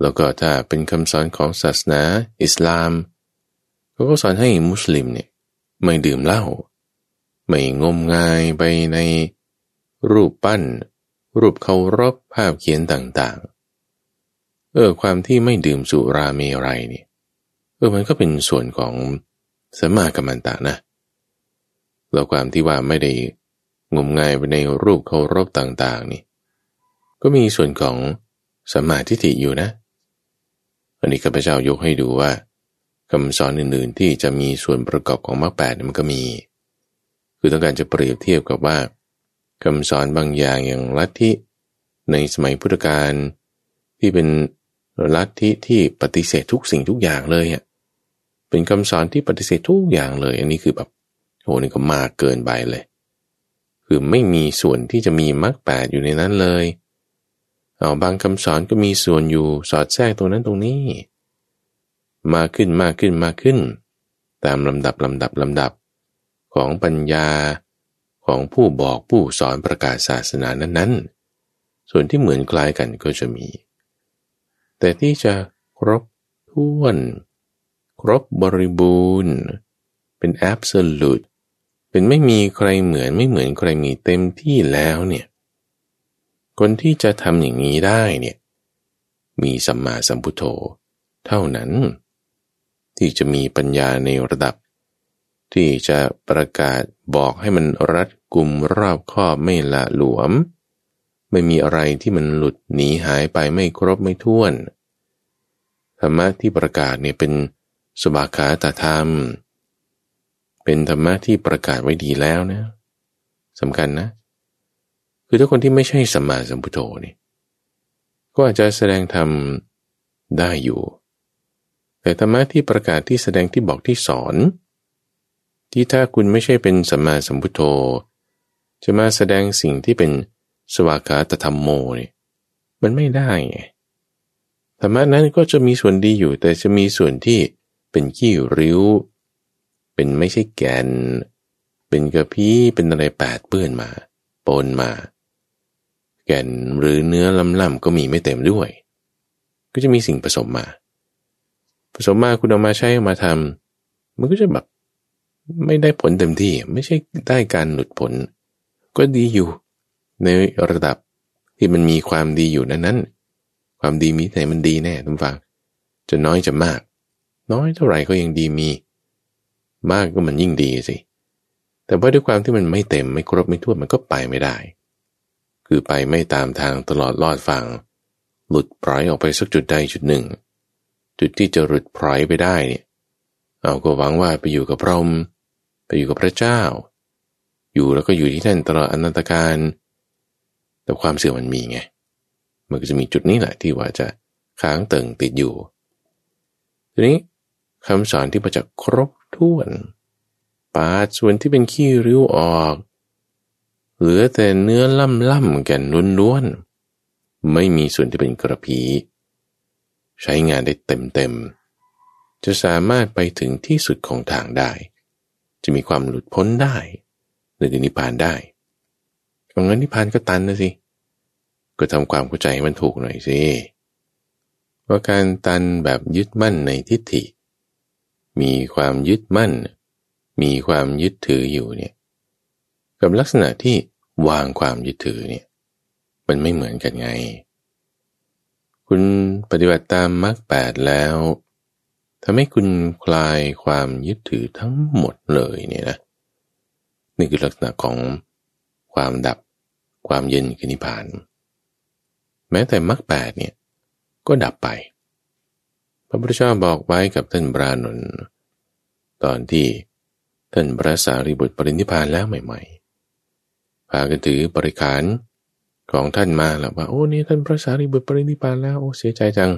แล้วก็ถ้าเป็นคำสอนของศาสนาอิสลามเขาก็สอนให้มุสลิมเนี่ยไม่ดื่มเหล้าไม่งมงายไปในรูปปั้น รูปเคารพภาพเขียนต่างๆ เออ ความที่ไม่ดื่มสุราเมรัยนี่เออมันก็เป็นส่วนของสมากัมมันตานะแล้วความที่ว่าไม่ได้งมงายไปในรูปเคารพต่างๆ นี่ ก็มีส่วนของสัมมาทิฏฐิอยู่นะ อันนี้ข้าพเจ้ายกให้ดูว่าคำสอนอื่นๆที่จะมีส่วนประกอบของมรรคแปดมันก็มี คือต้องการจะเปรียบเทียบกับว่าคำสอนบางอย่างอย่างลัทธิในสมัยพุทธกาลที่เป็น ลัทธิที่ปฏิเสธทุกสิ่งทุกอย่างเลยอะเป็นคำสอนที่ปฏิเสธทุกอย่างเลย อันนี้คือแบบโหนี่ก็มากเกินไปเลย คือไม่มีส่วนที่จะมีมรรคแปดอยู่ในนั้นเลยเอาบางคำสอนก็มีส่วนอยู่สอดแทรกตรงนั้นตรงนี้ มาขึ้นมากขึ้นมากขึ้น ตามลำดับลำดับลำดับของปัญญาของผู้บอกผู้สอนประกาศศาสนานั้นๆ ส่วนที่เหมือนคล้ายกันก็จะมี แต่ที่จะครบถ้วน ครบบริบูรณ์ เป็นแอบสูตเป็นไม่มีใครเหมือนไม่เหมือนใครมีเต็มที่แล้วเนี่ยคนที่จะทำอย่างนี้ได้เนี่ยมีสัมมาสัมพุทโธ เท่านั้น ที่จะมีปัญญาในระดับ ที่จะประกาศบอกให้มันรัดกุมรอบคอบไม่ละหลวม ไม่มีอะไรที่มันหลุดหนีหายไปไม่ครบไม่ท้วน ธรรมะที่ประกาศเนี่ยเป็นสบาขาตาธรรม เป็นธรรมะที่ประกาศไว้ดีแล้วนะสำคัญนะ คือถ้าคนที่ไม่ใช่สัมมาสัมพุทโธนี่ก็อาจจะแสดงธรรมได้อยู่ แต่ธรรมะที่ประกาศที่แสดงที่บอกที่สอน ที่ถ้าคุณไม่ใช่เป็นสัมมาสัมพุทโธ จะมาแสดงสิ่งที่เป็น สวากาตธรรมโมนี่มันไม่ได้ไงธรรมะนั้นก็จะมีส่วนดีอยู่ แต่จะมีส่วนที่เป็นขี้ริ้ว เป็นไม่ใช่แกน เป็นกระพี้เป็นอะไรแปดเปื้อนมาปนมา แก่นหรือเนื้อล่ำๆก็มีไม่เต็มด้วย ก็จะมีสิ่งผสมมา ผสมมาคุณเอามาใช้มาทำมันก็จะแบบไม่ได้ผลเต็มที่ ไม่ใช่ได้การหลุดผล ก็ดีอยู่ ในระดับที่มันมีความดีอยู่นั้นนั้นความดีมีไหนมันดีแน่ทุกฝังจะน้อยจะมาก น้อยเท่าไหร่ก็ยังดีมี มากก็มันยิ่งดีสิแต่ว่าด้วยความที่มันไม่เต็มไม่ครบไม่ทั่วมันก็ไปไม่ได้ คือไปไม่ตามทางตลอดลอดฟังหลุดปล่อยออกไปสักจุดใดจุดหนึ่ง จุดที่จะหลุดปล่อยไปได้เนี่ยเอาก็หวังว่าไปอยู่กับพระองค์ไปอยู่กับพระเจ้า อยู่แล้วก็อยู่ที่นั่นตลอดอนันตการ แต่ความเสื่อมมันมีไง มันก็จะมีจุดนี้แหละที่ว่าจะค้างเติ่งติดอยู่ ทีนี้คำสอนที่ประจักครบถ้วน ปาดส่วนที่เป็นขี้ริ้วออก เหลือแต่เนื้อล่ำล่ำกันล้วนๆ ไม่มีส่วนที่เป็นกระพีใช้งานได้เต็มๆ จะสามารถไปถึงที่สุดของทางได้ จะมีความหลุดพ้นได้หรือนิพพานได้ เอางั้นนิพพานก็ตันนะสิ ก็ทำความเข้าใจมันถูกหน่อยสิ ว่าการตันแบบยึดมั่นในทิฏฐิ มีความยึดมั่น มีความยึดถืออยู่เนี่ย กับลักษณะที่วางความยึดถือเนี่ย มันไม่เหมือนกันไง คุณปฏิบัติตามมรรคแปดแล้วทำให้คุณคลายความยึดถือทั้งหมดเลยเนี่ยนะนี่คือลักษณะของความดับ ความเย็นคือนิพพาน แม้แต่มรรคแปดเนี่ยก็ดับไป พระพุทธเจ้าบอกไว้กับท่านบรานนตอนที่ท่านพระสารีบุตรปรินิพานแล้วใหม่ๆ พากันถือบริขารของท่านมาแล้วว่าโอ้นี่ท่านพระสารีบุตรปรินิพานแล้วโอ้เสียใจจัง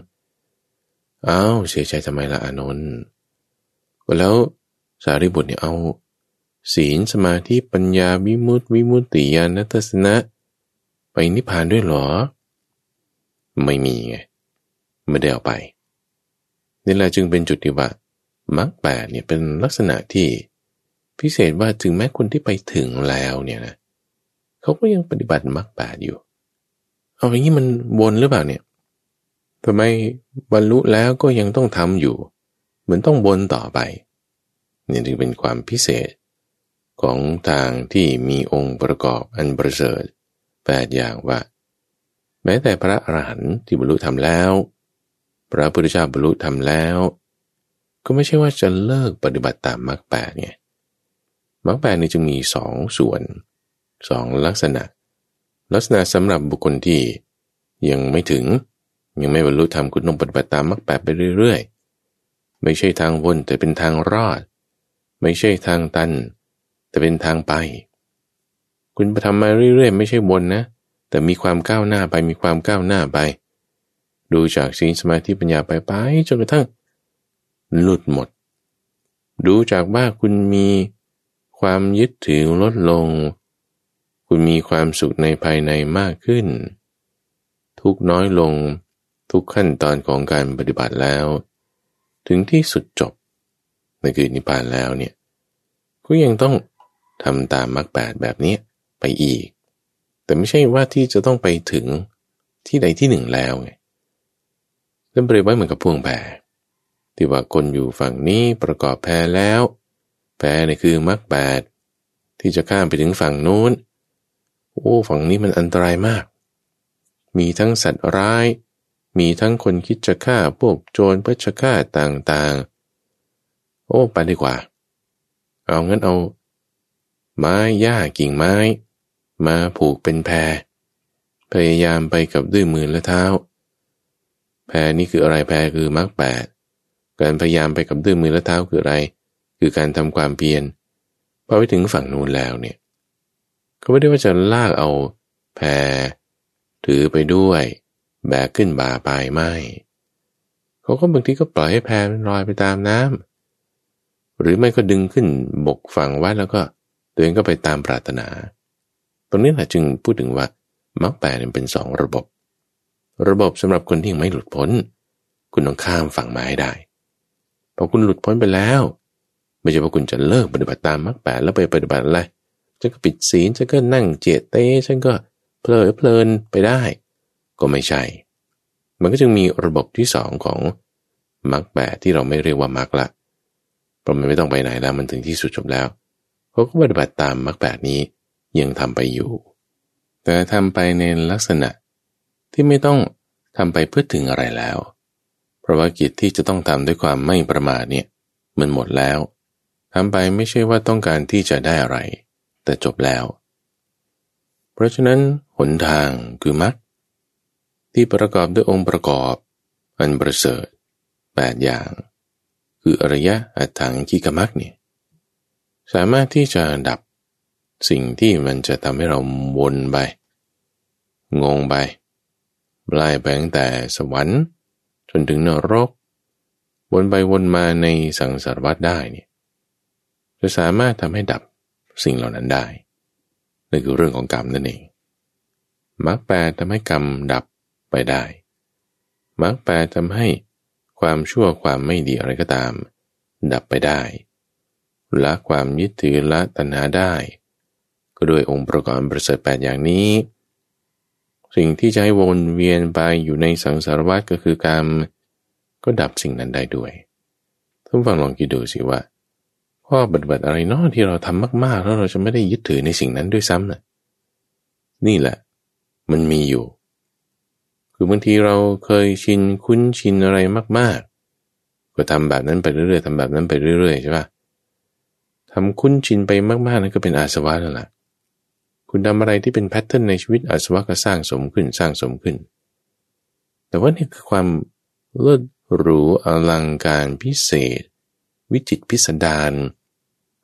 อ้าวเสียใจทำไมล่ะอานนท์ก็แล้วสารีบุตรเนี่ยเอา ศีลสมาธิปัญญาวิมุตติวิมุตติญาณทัศนะ นิพพานด้วยหรอ ไม่มีไงไม่ได้เอาไปนี่แหละจึงเป็นจุดที่ว่ามรรคแปดเนี่ยเป็นลักษณะที่พิเศษว่าถึงแม้คนที่ไปถึงแล้วเนี่ยนะเขาก็ยังปฏิบัติมรรคแปดอยู่ เอาอย่างนี้มันวนหรือเปล่าเนี่ยทำไมบรรลุแล้วก็ยังต้องทำอยู่ เหมือนต้องวนต่อไปนี่จึงเป็นความพิเศษของทางที่มีองค์ประกอบอันประเสริฐ แปดอย่างว่า แม้แต่พระอรหันต์ที่บรรลุทำแล้ว พระพุทธเจ้าบรรลุทำแล้ว ก็ไม่ใช่ว่าจะเลิกปฏิบัติตามมรรคแปดไงมรรคแปดนี้จึงมีสองส่วนสองลักษณะ ลักษณะสำหรับบุคคลที่ยังไม่ถึงยังไม่บรรลุธรรมคุณต้องปฏิบัติตามมรรคแปดไปเรื่อยๆ ไม่ใช่ทางวนแต่เป็นทางรอด ไม่ใช่ทางตัน แต่เป็นทางไป คุณไปทำมาเรื่อยๆ ไม่ใช่วนนะ แต่มีความก้าวหน้าไปมีความก้าวหน้าไป ดูจากสิ่งสมาธิปัญญาไปไปจนกระทั่งหลุดหมด ดูจากว่าคุณมีความยึดถือลดลง คุณมีความสุขในภายในมากขึ้น ทุกน้อยลงทุกขั้นตอนของการปฏิบัติแล้ว ถึงที่สุดจบในคือนิพพานแล้วเนี่ยก็ยังต้องทำตามมรรคแปดแบบนี้ ไปอีก แต่ไม่ใช่ว่าที่จะต้องไปถึงที่ใดที่หนึ่งแล้วไงเริ่มเปรียบไว้เหมือนกับพวงแพรที่ว่าคนอยู่ฝั่งนี้ประกอบแพรแล้วแปรเนี่ยคือมรรคแปดที่จะข้ามไปถึงฝั่งโน้น โอ้ฝั่งนี้มันอันตรายมาก มีทั้งสัตว์ร้าย มีทั้งคนคิดจะฆ่าพวกโจรเพื่อจะฆ่าต่างๆ โอ้ไปดีกว่า เอางั้นเอา ไม้หญ้ากิ่งไม้ มาผูกเป็นแพร พยายามไปกับด้วยมือและเท้า แพรนี่คืออะไรแพรคือมรรคแปดการพยายามไปกับด้วยมือและเท้าคืออะไร คือการทำความเพียรพอไปถึงฝั่งนู้นแล้วเนี่ยเขาไม่ได้ว่าจะลากเอาแพรถือไปด้วย แบกขึ้นบ่าไปไม่เขาก็บางทีก็ปล่อยให้แพมันลอยไปตามน้ำหรือไม่ก็ดึงขึ้นบกฝั่งไว้แล้วก็ตัวเองก็ไปตามปรารถนา ตรงนี้แหละจึงพูดถึงว่ามรรคแปดเป็นสองระบบ ระบบสำหรับคนที่ยังไม่หลุดพ้น คุณต้องข้ามฝั่งมาให้ได้พอคุณหลุดพ้นไปแล้ว ไม่ใช่ว่าคุณจะเลิกปฏิบัติตามมรรคแปดแล้วไปปฏิบัติอะไรฉันก็ปิดศีลฉันก็นั่งเจตเตฉันก็เพลิดเพลินไปได้ ก็ไม่ใช่ มันก็จึงมีระบบที่สองของมรรคแปดที่เราไม่เรียกว่ามรรคละเพราะมันไม่ต้องไปไหนแล้วมันถึงที่สุดจบแล้วเขาก็ปฏิบัติตามมรรคแปดนี้ ยังทำไปอยู่ แต่ทำไปในลักษณะที่ไม่ต้องทำไปเพื่อถึงอะไรแล้ว เพราะว่ากิจที่จะต้องทำด้วยความไม่ประมาทเนี่ยมันหมดแล้วทำไปไม่ใช่ว่าต้องการที่จะได้อะไร แต่จบแล้ว เพราะฉะนั้นหนทางคือมรรคที่ประกอบด้วยองค์ประกอบ อันประเสริฐแปดอย่าง คืออริยะอัตถังกิกมรรคเนี่ยสามารถที่จะดับ สิ่งที่มันจะทำให้เราวนไป งงไปไล่ไปตั้งแต่สวรรค์ จนถึงนรก วนไปวนมาในสังสารวัฏได้เนี่ยจะสามารถทำให้ดับสิ่งเหล่านั้นได้นั่นคือเรื่องของกรรมนั่นเองมรรคแปดทำให้กรรมดับไปได้มรรคแปดทำให้ความชั่วความไม่ดีอะไรก็ตาม ดับไปได้ละความยึดถือละตัณหาได้ ก็ด้วยองค์ประกอบประเสริฐแปดอย่างนี้ สิ่งที่จะให้วนเวียนไปอยู่ในสังสารวัฏก็คือการม ก็ดับสิ่งนั้นได้ด้วยท่านฟังลองคิดดูสิว่าข้อปฏิบัติอะไรนอที่เราทำมาก ๆ แล้วเราจะไม่ได้ยึดถือในสิ่งนั้นด้วยซ้ำนะ่ะนี่แหละ มันมีอยู่ คือบางทีเราเคยชินคุ้นชินอะไรมาก ๆ ก็ทำแบบนั้นไปเรื่อยๆทำแบบนั้นไปเรื่อยๆใช่ปะทำคุ้นชินไปมากๆนั่นก็เป็นอาสวะแล้วล่ะ คุณทำอะไรที่เป็นแพทเทิร์นในชีวิตอาสวะก็สร้างสมขึ้นสร้างสมขึ้น แต่ว่านี่คือความเลิศหรูอลังการพิเศษ วิจิตพิสดาร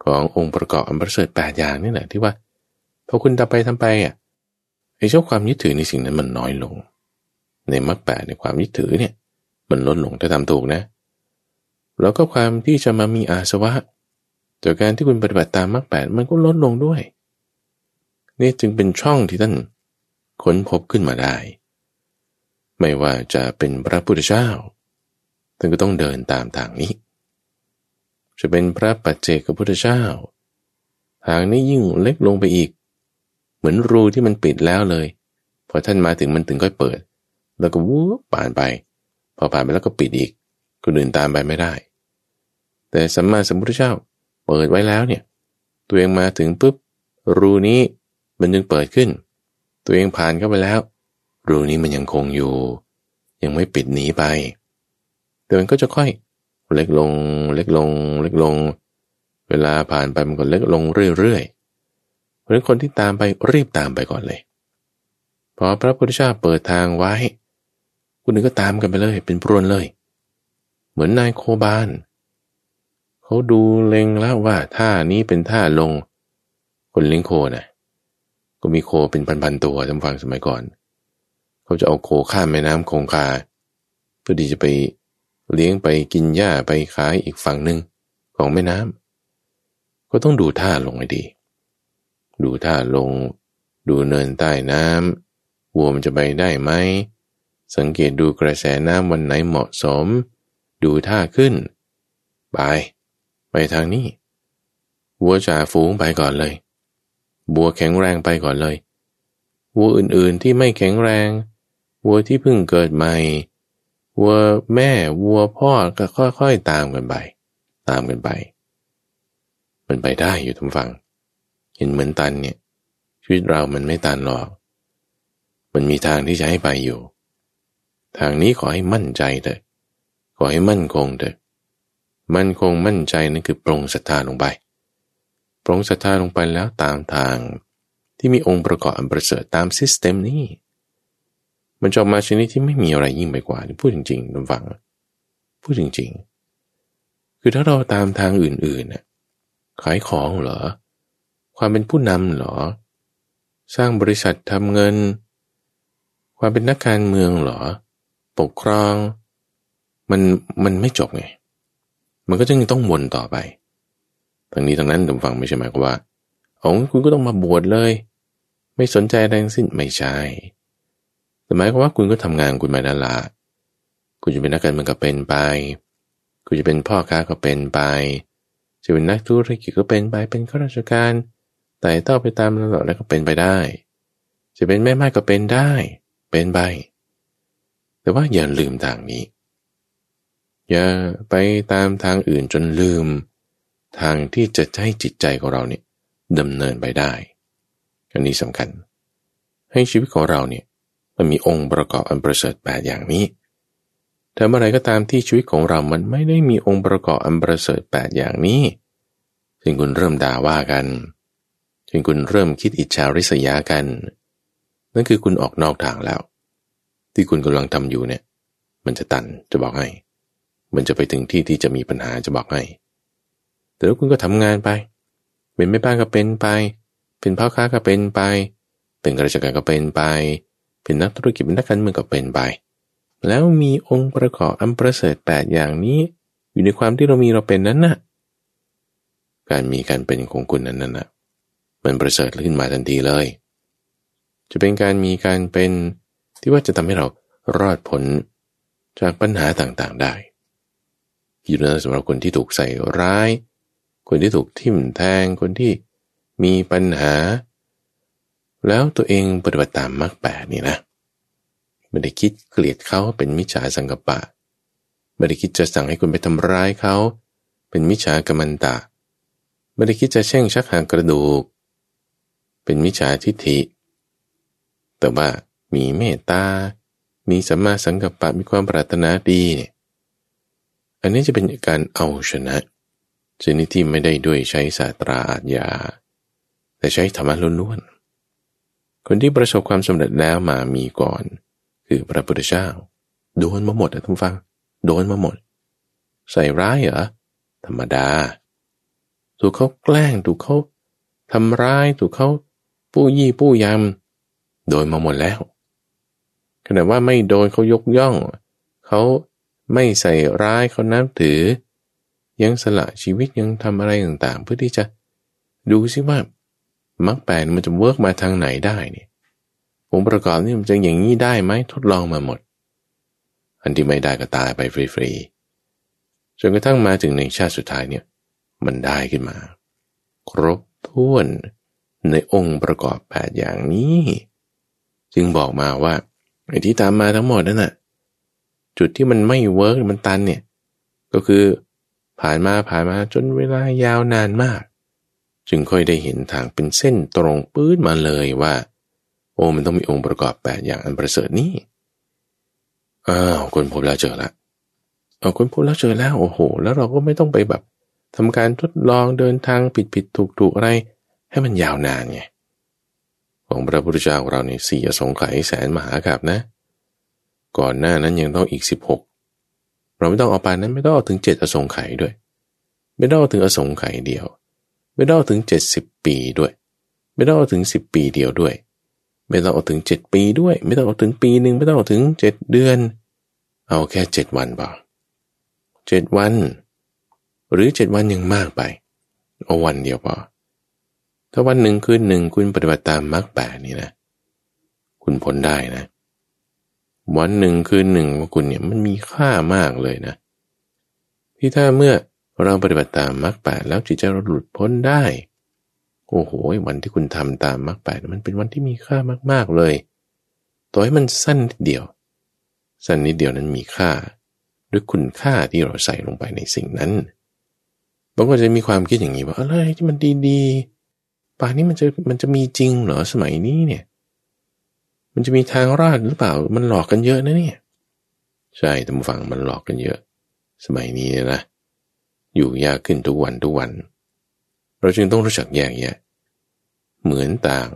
ขององค์ประกอบอันประเสริฐแปดอย่างนี่แหละที่ว่าพอคุณทำไปทำไปอะไอ้เจ้าความยึดถือในสิ่งนั้นมันน้อยลง ในมรรคแปดในความยึดถือเนี่ย มันลดลงถ้าทำถูกนะ แล้วก็ความที่จะมามีอาสวะจากการที่คุณปฏิบัติตามมรรคแปดมันก็ลดลงด้วย นี่จึงเป็นช่องที่ท่านค้นพบขึ้นมาได้ ไม่ว่าจะเป็นพระพุทธเจ้าท่านก็ต้องเดินตามทางนี้ จะเป็นพระปัจเจกพุทธเจ้า ทางนี้ยิ่งเล็กลงไปอีก เหมือนรูที่มันปิดแล้วเลย พอท่านมาถึงมันถึงค่อยเปิด แล้วก็วูบผ่านไป พอผ่านไปแล้วก็ปิดอีกคนอื่นตามไปไม่ได้ แต่สัมมาสัมพุทธเจ้าเปิดไว้แล้วเนี่ย ตัวเองมาถึงปุ๊บรูนี้ มันจึงเปิดขึ้น ตัวเองผ่านเข้าไปแล้ว รูนี้มันยังคงอยู่ ยังไม่ปิดหนีไปแต่มันก็จะค่อย เล็กลง เล็กลง เล็กลง เวลาผ่านไปมันก็เล็กลงเรื่อยๆเพราะคนที่ตามไปรีบตามไปก่อนเลยพอพระพุทธเจ้าเปิดทางไว้คุณนึงก็ตามกันไปเลย เป็นพรวนเลย เหมือนนายโคบานเขาดูเล็งแล้วว่าท่านี้เป็นท่าลง คนเลี้ยงโคนะ่ะ ก็มีโคเป็นพันๆตัวจำฟังสมัยก่อน เขาจะเอาโคข้ามแม่น้ำคงคา เพื่อที่จะไปเลี้ยงไปกินหญ้าไปขายอีกฝั่งหนึ่งของแม่น้ำก็ต้องดูท่าลงให้ดี ดูท่าลง ดูเนินใต้น้ำวัวมันจะไปได้ไหม สังเกตดูกระแสน้ำวันไหนเหมาะสม ดูท่าขึ้น ไป ไปทางนี้วัวจ่าฝูงไปก่อนเลย วัวแข็งแรงไปก่อนเลย วัวอื่นๆที่ไม่แข็งแรง วัวที่เพิ่งเกิดใหม่ วัวแม่ วัวพ่อก็ค่อยๆตามกันไป ตามกันไป มันไปได้อยู่ทุกฝั่ง เห็นเหมือนตันเนี่ย ชีวิตเรามันไม่ตันหรอก มันมีทางที่จะให้ไปอยู่ ทางนี้ขอให้มั่นใจเถอะ ขอให้มั่นคงเถอะ มั่นคงมั่นใจนั่นคือปรงศรัทธาลงไป ปรงศรัทธาลงไปแล้วตามทางที่มีองค์ประกอบอันประเสริฐตามซิสเต็มนี้ มันจะออกมาชนิดที่ไม่มีอะไรยิ่งไปกว่าพูดจริงๆนฟังพูดจริง ๆ คือถ้าเราตามทางอื่นๆน่ะขายของเหรอ ความเป็นผู้นำเหรอ สร้างบริษัททำเงิน ความเป็นนักการเมืองเหรอ ปกครอง มันมันไม่จบไง มันก็จะยังต้องวนต่อไป ทั้งนี้ทั้งนั้นผมฟังไม่ใช่หมายความว่าโอ๋อคุณก็ต้องมาบวชเลย ไม่สนใจแรงสิ้นไม่ใช่แต่หมายความว่าคุณก็ทำงานคุณมานั่นละคุณจะเป็นนักการเมืองก็เป็นไป คุณจะเป็นพ่อค้าก็เป็นไป จะเป็นนักธุรกิจก็เป็นไป เป็นข้าราชการแต่ต้อไปตามลำดับแล้วก็เป็นไปได้ จะเป็นแม่ไม้ก็เป็นได้ เป็นไป แต่ว่าอย่าลืมทางนี้ อย่าไปตามทางอื่นจนลืม ทางที่จะให้จิตใจของเราเนี่ยดำเนินไปได้ อันนี้สำคัญ ให้ชีวิตของเราเนี่ยมันมีองค์ประกอบอันประเสริฐแปดอย่างนี้ทำอะไรก็ตามที่ชีวิตของเรามันไม่ได้มีองค์ประกอบอันประเสริฐแปดอย่างนี้ถึงคุณเริ่มด่าว่ากันถึงคุณเริ่มคิดอิจฉาริษยากัน นั่นคือคุณออกนอกทางแล้ว ที่คุณกำลังทำอยู่เนี่ย มันจะตันจะบอกให้ มันจะไปถึงที่ที่จะมีปัญหาจะบอกให้ แต่แล้วคุณก็ทำงานไป เป็นแม่บ้านก็เป็นไป เป็นพ่อค้าก็เป็นไป เป็นข้าราชการก็เป็นไป เป็นนักธุรกิจเป็นนักการเมืองก็เป็นไป แล้วมีองค์ประกอบอันประเสริฐแปดอย่างนี้ อยู่ในความที่เรามีเราเป็นนั้นนะ่ะ การมีการเป็นของคุณนั้นน่ะมันประเสริฐขึ้นมาทันทีเลย จะเป็นการมีการเป็นที่ว่าจะทำให้เรารอดพ้นจากปัญหาต่างๆได้ อยู่ในสำหรับคนที่ถูกใส่ร้าย คนที่ถูกทิ่มแทงคนที่มีปัญหา แล้วตัวเองปฏิบัติตามมรรคแปดนี่นะไม่ได้คิดเกลียดเขาเป็นมิจฉาสังกปะไม่ได้คิดจะสั่งให้คุณไปทำร้ายเขา เป็นมิจฉากรรมันตะไม่ได้คิดจะแช่งชักหางกระดูก เป็นมิจฉาทิฏฐิ แต่ว่ามีเมตตา มีสัมมาสังกัปปะมีความปรารถนาดีเนี่ยอันนี้จะเป็นการเอาชนะ ชนิดที่ไม่ได้ด้วยใช้ศาสตราอาญาแต่ใช้ธรรมะล้วนๆคนที่ประสบความสำเร็จแล้วมามีก่อน คือพระพุทธเจ้าโดนมาหมดนะท่านฟัง โดนมาหมด ใส่ร้ายเหรอธรรมดา ถูกเขาแกล้งถูกเขาทำร้ายถูกเขาปู้ยี่ปู้ยำโดนมาหมดแล้วขณะว่าไม่โดนเขายกย่อง เขาไม่ใส่ร้ายเขานับถือ ยังสละชีวิตยังทำอะไรต่างๆ เพื่อที่จะดูซิว่ามรรคแปดมันจะเวิร์กมาทางไหนได้เนี่ยองค์ประกอบนี่มันจะอย่างนี้ได้ไหมทดลองมาหมด อันที่ไม่ได้ก็ตายไปฟรีๆจนกระทั่งมาถึงในชาติสุดท้ายเนี่ยมันได้ขึ้นมา ครบถ้วนในองค์ประกอบแปดอย่างนี้ จึงบอกมาว่าไอ้ที่ตามมาทั้งหมดนั่นน่ะจุดที่มันไม่เวิร์กมันตันเนี่ยก็คือ ผ่านมาผ่านมาจนเวลายาวนานมาก จึงค่อยได้เห็นทางเป็นเส้นตรงปื้ดมาเลยว่า โอ้มันต้องมีองค์ประกอบแปดอย่างอันประเสริฐนี่อ้าวคนพบแล้วเจอละเอาคนพบแล้วเจอแล้วโอ้โห แล้วเราก็ไม่ต้องไปแบบทำการทดลองเดินทางผิดผิดถูกถูกอะไร ให้มันยาวนานไงของพระพุทธเจ้าเราเนี่ยสี่อสงไขยแสนมหากรับนะ ก่อนหน้านั้นยังต้องอีกสิบหก เราไม่ต้องเอาปานนั้นไม่ต้องเอาถึงเจ็ดอสงไขยด้วย ไม่ต้องเอาถึงอสงไขยเดียว ไม่ต้องเอาถึงเจ็ดสิบปีด้วย ไม่ต้องเอาถึงสิบปีเดียวด้วย ไม่ต้องเอาถึงเจ็ดปีด้วย ไม่ต้องเอาถึงปีหนึ่งไม่ต้องเอาถึงเจ็ดเดือน เอาแค่เจ็ดวันบ่าเจ็ดวัน หรือเจ็ดวันยังมากไป เอาวันเดียวพอถ้าวันหนึ่งคืนหนึ่งคุณปฏิบัติตามมรรคแปดนี่นะ คุณพ้นได้นะ วันหนึ่งคืนหนึ่งของคุณเนี่ยมันมีค่ามากเลยนะ ที่ถ้าเมื่อเราปฏิบัติตามมรรคแปดแล้วจิตใจเราหลุดพ้นได้ โอ้โห วันที่คุณทำตามมรรคแปดมันเป็นวันที่มีค่ามากๆเลยต่อให้มันสั้นนิดเดียว สั้นนิดเดียวนั้นมีค่าด้วยคุณค่าที่เราใส่ลงไปในสิ่งนั้นบางคนจะมีความคิดอย่างนี้ว่าอะไรที่มันดีๆป่านนี้มันจะมันจะมีจริงเหรอสมัยนี้เนี่ย มันจะมีทางรอดหรือเปล่า มันหลอกกันเยอะนะเนี่ย ใช่ทำฟังมันหลอกกันเยอะ สมัยนี้นะ อยู่ยากขึ้นทุกวันทุกวัน เราจึงต้องรู้จักแยกแยะ เหมือนต่าง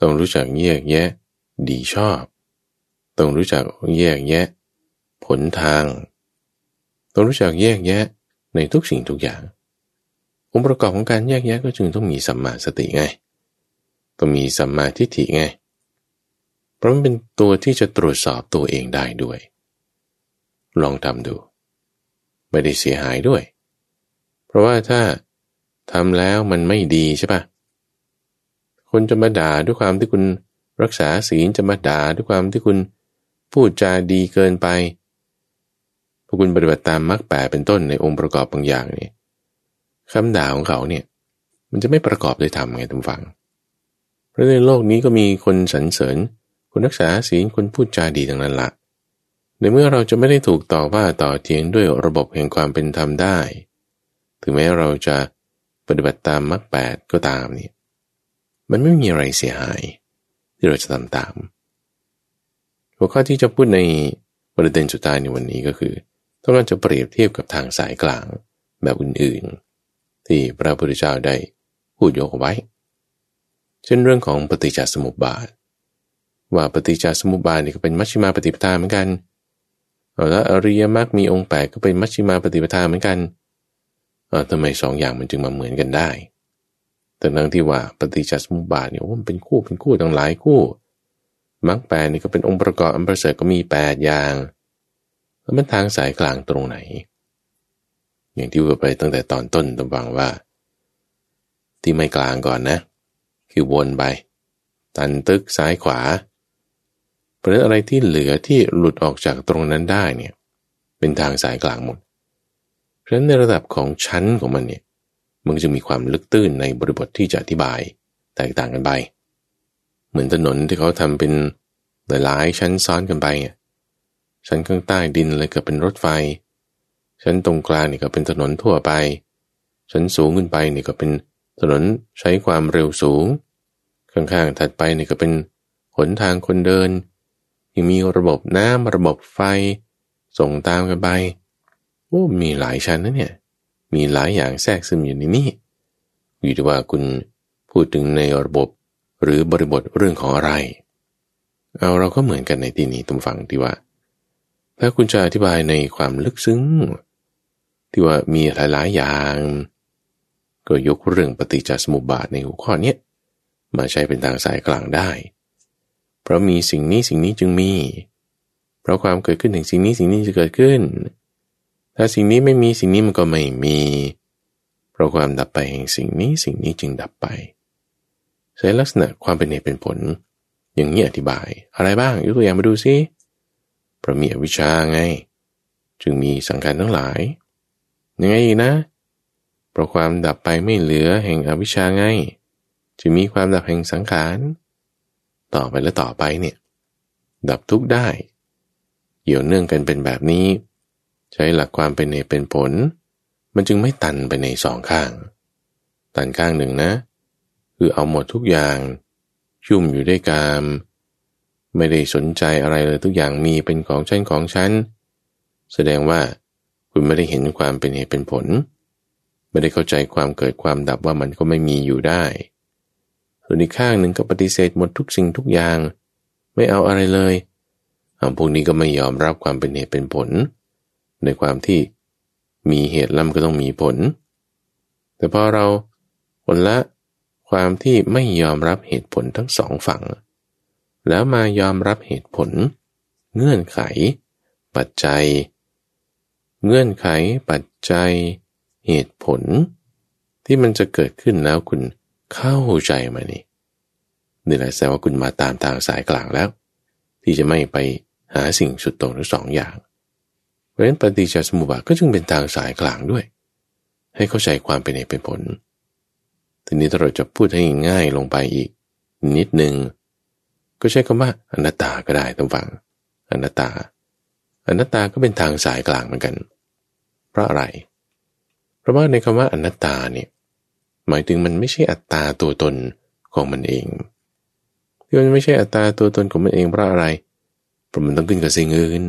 ต้องรู้จักแยกแยะ ดีชอบ ต้องรู้จักแยกแยะ ผลทาง ต้องรู้จักแยกแยะในทุกสิ่งทุกอย่าง องค์ประกอบของการแยกแยะก็จึงต้องมีสัมมาสติไง ต้องมีสัมมาทิฏฐิไง เพราะมันเป็นตัวที่จะตรวจสอบตัวเองได้ด้วย ลองทำดู ไม่ได้เสียหายด้วย เพราะว่าถ้าทำแล้วมันไม่ดีใช่ปะคนจะมาด่าด้วยความที่คุณรักษาศีลจะมาด่าด้วยความที่คุณพูดจาดีเกินไปพอคุณปฏิบัติตามมรรคแปเป็นต้นในองค์ประกอบบางอย่างนี่คำด่าของเขาเนี่ย มันจะไม่ประกอบด้วยธรรมไงท่านฟัง เพราะในโลกนี้ก็มีคนสรรเสริญ คนรักษาศีลคนพูดจาดีทั้งนั้นละในเมื่อเราจะไม่ได้ถูกต่อว่าต่อเทียงด้วยระบบแห่งความเป็นธรรมได้ ถึงแม้เราจะปฏิบัติตามมรรคแปดก็ตามนี่มันไม่มีอะไรเสียหาย ที่เราจะทำตาม หัวข้อที่จะพูดในประเด็นสุดท้ายในวันนี้ก็คือ ต้องการจะเปรียบเทียบกับทางสายกลางแบบอื่นๆ ที่พระพุทธเจ้าได้พูดยกไว้ เช่นเรื่องของปฏิจจสมุปบาท ว่าปฏิจจสมุปบาทนี่ก็เป็นมัชฌิมาปฏิปทาเหมือนกันแล้วอริยมรรคมีองค์แปดก็เป็นมัชฌิมาปฏิปทาเหมือนกันทำไมสองอย่างมันจึงมาเหมือนกันได้ แต่นั่งที่ว่าปฏิจจสมุปบาทเนี่ยมันเป็นคู่เป็นคู่ตั้งหลายคู่มรรคแปดนี่ก็เป็นองค์ประกอบอันประเสริฐก็มีแปดอย่าง แล้วมันทางสายกลางตรงไหน อย่างที่ว่าไปตั้งแต่ตอนต้นตบังว่า ที่ไม่กลางก่อนนะ คือวนไป ตันตึกซ้ายขวา เพราะอะไรที่เหลือที่หลุดออกจากตรงนั้นได้เนี่ยเป็นทางสายกลางหมด เพราะฉะนั้นในระดับของชั้นของมันเนี่ยมันจะมีความลึกตื้นในบริบทที่จะอธิบายแตกต่างกันไป เหมือนถนนที่เขาทำเป็นหลายๆ ชั้นซ้อนกันไปเนี่ยชั้นข้างใต้ดินเลยก็เป็นรถไฟ ชั้นตรงกลางนี่ก็เป็นถนนทั่วไป ชั้นสูงขึ้นไปนี่ก็เป็นถนนใช้ความเร็วสูง ข้างๆถัดไปนี่ก็เป็นหนทางคนเดิน ยังมีระบบน้ำระบบไฟ ส่งตามกันไปโอ้มีหลายชั้นนะเนี่ย มีหลายอย่างแทรกซึมอยู่ในนี้อยู่ที่ว่าคุณพูดถึงในระบบหรือบริบทเรื่องของอะไร เอาเราก็เหมือนกันในที่นี้ตุ้มฟังที่ว่า ถ้าคุณจะอธิบายในความลึกซึ้ง ที่ว่ามีหลายๆอย่าง ก็ยกเรื่องปฏิจจสมุปบาทในหัวข้อนี้มาใช้เป็นทางสายกลางได้ เพราะมีสิ่งนี้สิ่งนี้จึงมี เพราะความเกิดขึ้นแห่งสิ่งนี้สิ่งนี้จะเกิดขึ้น ถ้าสิ่งนี้ไม่มีสิ่งนี้มันก็ไม่มี เพราะความดับไปแห่งสิ่งนี้สิ่งนี้จึงดับไป ใช้ลักษณะความเป็นเหตุเป็นผล อย่างนี้อธิบาย อะไรบ้างยกตัวอย่างมาดูซิเพราะมีอวิชชาไง จึงมีสังขารทั้งหลาย ยังไงอีกนะ เพราะความดับไปไม่เหลือแห่งอวิชชาไง จึงมีความดับแห่งสังขาร ต่อไปและต่อไปเนี่ย ดับทุกได้เกี่ยวเนื่องกันเป็นแบบนี้ ใช้หลักความเป็นเหตุเป็นผล มันจึงไม่ตันไปในสองข้าง ตันข้างหนึ่งนะ คือเอาหมดทุกอย่าง ชุ่มอยู่ด้วยกาม ไม่ได้สนใจอะไรเลยทุกอย่างมีเป็นของฉันของฉัน แสดงว่าคุณไม่ได้เห็นความเป็นเหตุเป็นผล ไม่ได้เข้าใจความเกิดความดับว่ามันก็ไม่มีอยู่ได้ ส่วนอีกข้างหนึ่งก็ปฏิเสธหมดทุกสิ่งทุกอย่าง ไม่เอาอะไรเลยพวกนี้ก็ไม่ยอมรับความเป็นเหตุเป็นผล ในความที่มีเหตุแล้วมันก็ต้องมีผล แต่พอเราผลละความที่ไม่ยอมรับเหตุผลทั้งสองฝั่ง แล้วมายอมรับเหตุผล เงื่อนไข ปัจจัย เงื่อนไขปัจจัย เหตุผล ที่มันจะเกิดขึ้นแล้วคุณ เข้าใจมานี่นี่แหละแสดงว่าคุณมาตามทางสายกลางแล้ว ที่จะไม่ไปหาสิ่งสุดโต่งทั้งสองอย่าง เพราะฉะนั้นปฏิจจสมุปบาทก็จึงเป็นทางสายกลางด้วย ให้เข้าใจความเป็นเหตุเป็นผล ทีนี้ถ้าเราจะพูดให้ง่ายลงไปอีก นิดหนึ่งก็ใช้คำว่าอนัตตาก็ได้ต้องฟังอนัตตา อนัตตาก็เป็นทางสายกลางเหมือนกัน เพราะอะไร เพราะว่าในคำว่าอนัตตาเนี่ย หมายถึงมันไม่ใช่อัตตาตัวตนของมันเองที่มันไม่ใช่อัตตาตัวตนของมันเองเพราะอะไรเพราะมันต้องขึ้นกับสิ่งอื่น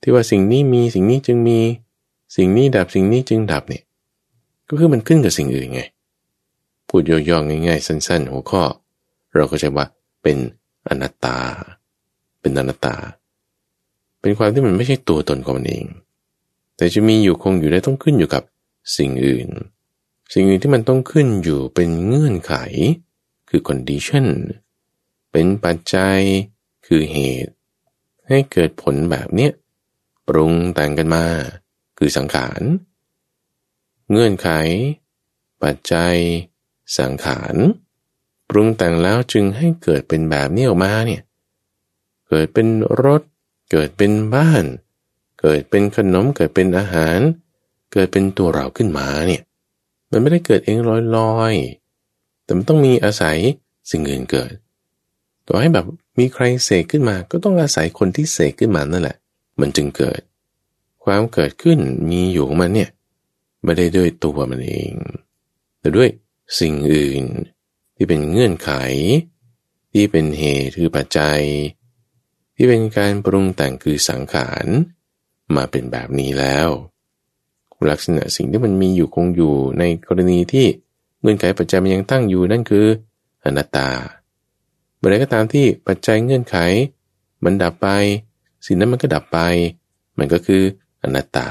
ที่ว่าสิ่งนี้มีสิ่งนี้จึงมี สิ่งนี้ดับสิ่งนี้จึงดับเนี่ยก็คือมันขึ้นกับสิ่งอื่นไง พูดย่อๆง่าย ๆ สั้น ๆ หัวข้อ เราก็จะว่าเป็นอนัตตา เป็นอนัตตา เป็นความที่มันไม่ใช่ตัวตนของมันเอง แต่จะมีอยู่คงอยู่ได้ต้องขึ้นอยู่กับสิ่งอื่น สิ่งอื่นที่มันต้องขึ้นอยู่เป็นเงื่อนไข คือ condition เป็นปัจจัยคือเหตุ ให้เกิดผลแบบเนี้ยปรุงแต่งกันมา คือสังขาร เงื่อนไข ปัจจัย สังขารปรุงแต่งแล้วจึงให้เกิดเป็นแบบนี้ออกมาเนี่ยเกิดเป็นรถ เกิดเป็นบ้าน เกิดเป็นขนมเกิดเป็นอาหาร เกิดเป็นตัวเราขึ้นมาเนี่ย มันไม่ได้เกิดเองลอยๆแต่มันต้องมีอาศัยสิ่งอื่นเกิด ต่อให้แบบมีใครเสกขึ้นมาก็ต้องอาศัยคนที่เสกขึ้นมานั่นแหละ มันจึงเกิด ความเกิดขึ้นมีอยู่ของมันเนี่ยไม่ได้ด้วยตัวมันเอง แต่ด้วยสิ่งอื่นที่เป็นเงื่อนไข ที่เป็นเหตุคือปัจจัย ที่เป็นการปรุงแต่งคือสังขาร มาเป็นแบบนี้แล้ว ลักษณะสิ่งที่มันมีอยู่คงอยู่ในกรณีที่เงื่อนไขปัจจัยมันยังตั้งอยู่นั่นคืออนัตตาเมื่อไรก็ตามที่ปัจจัยเงื่อนไข มันดับไป สิ่งนั้นมันก็ดับไป มันก็คืออนัตตา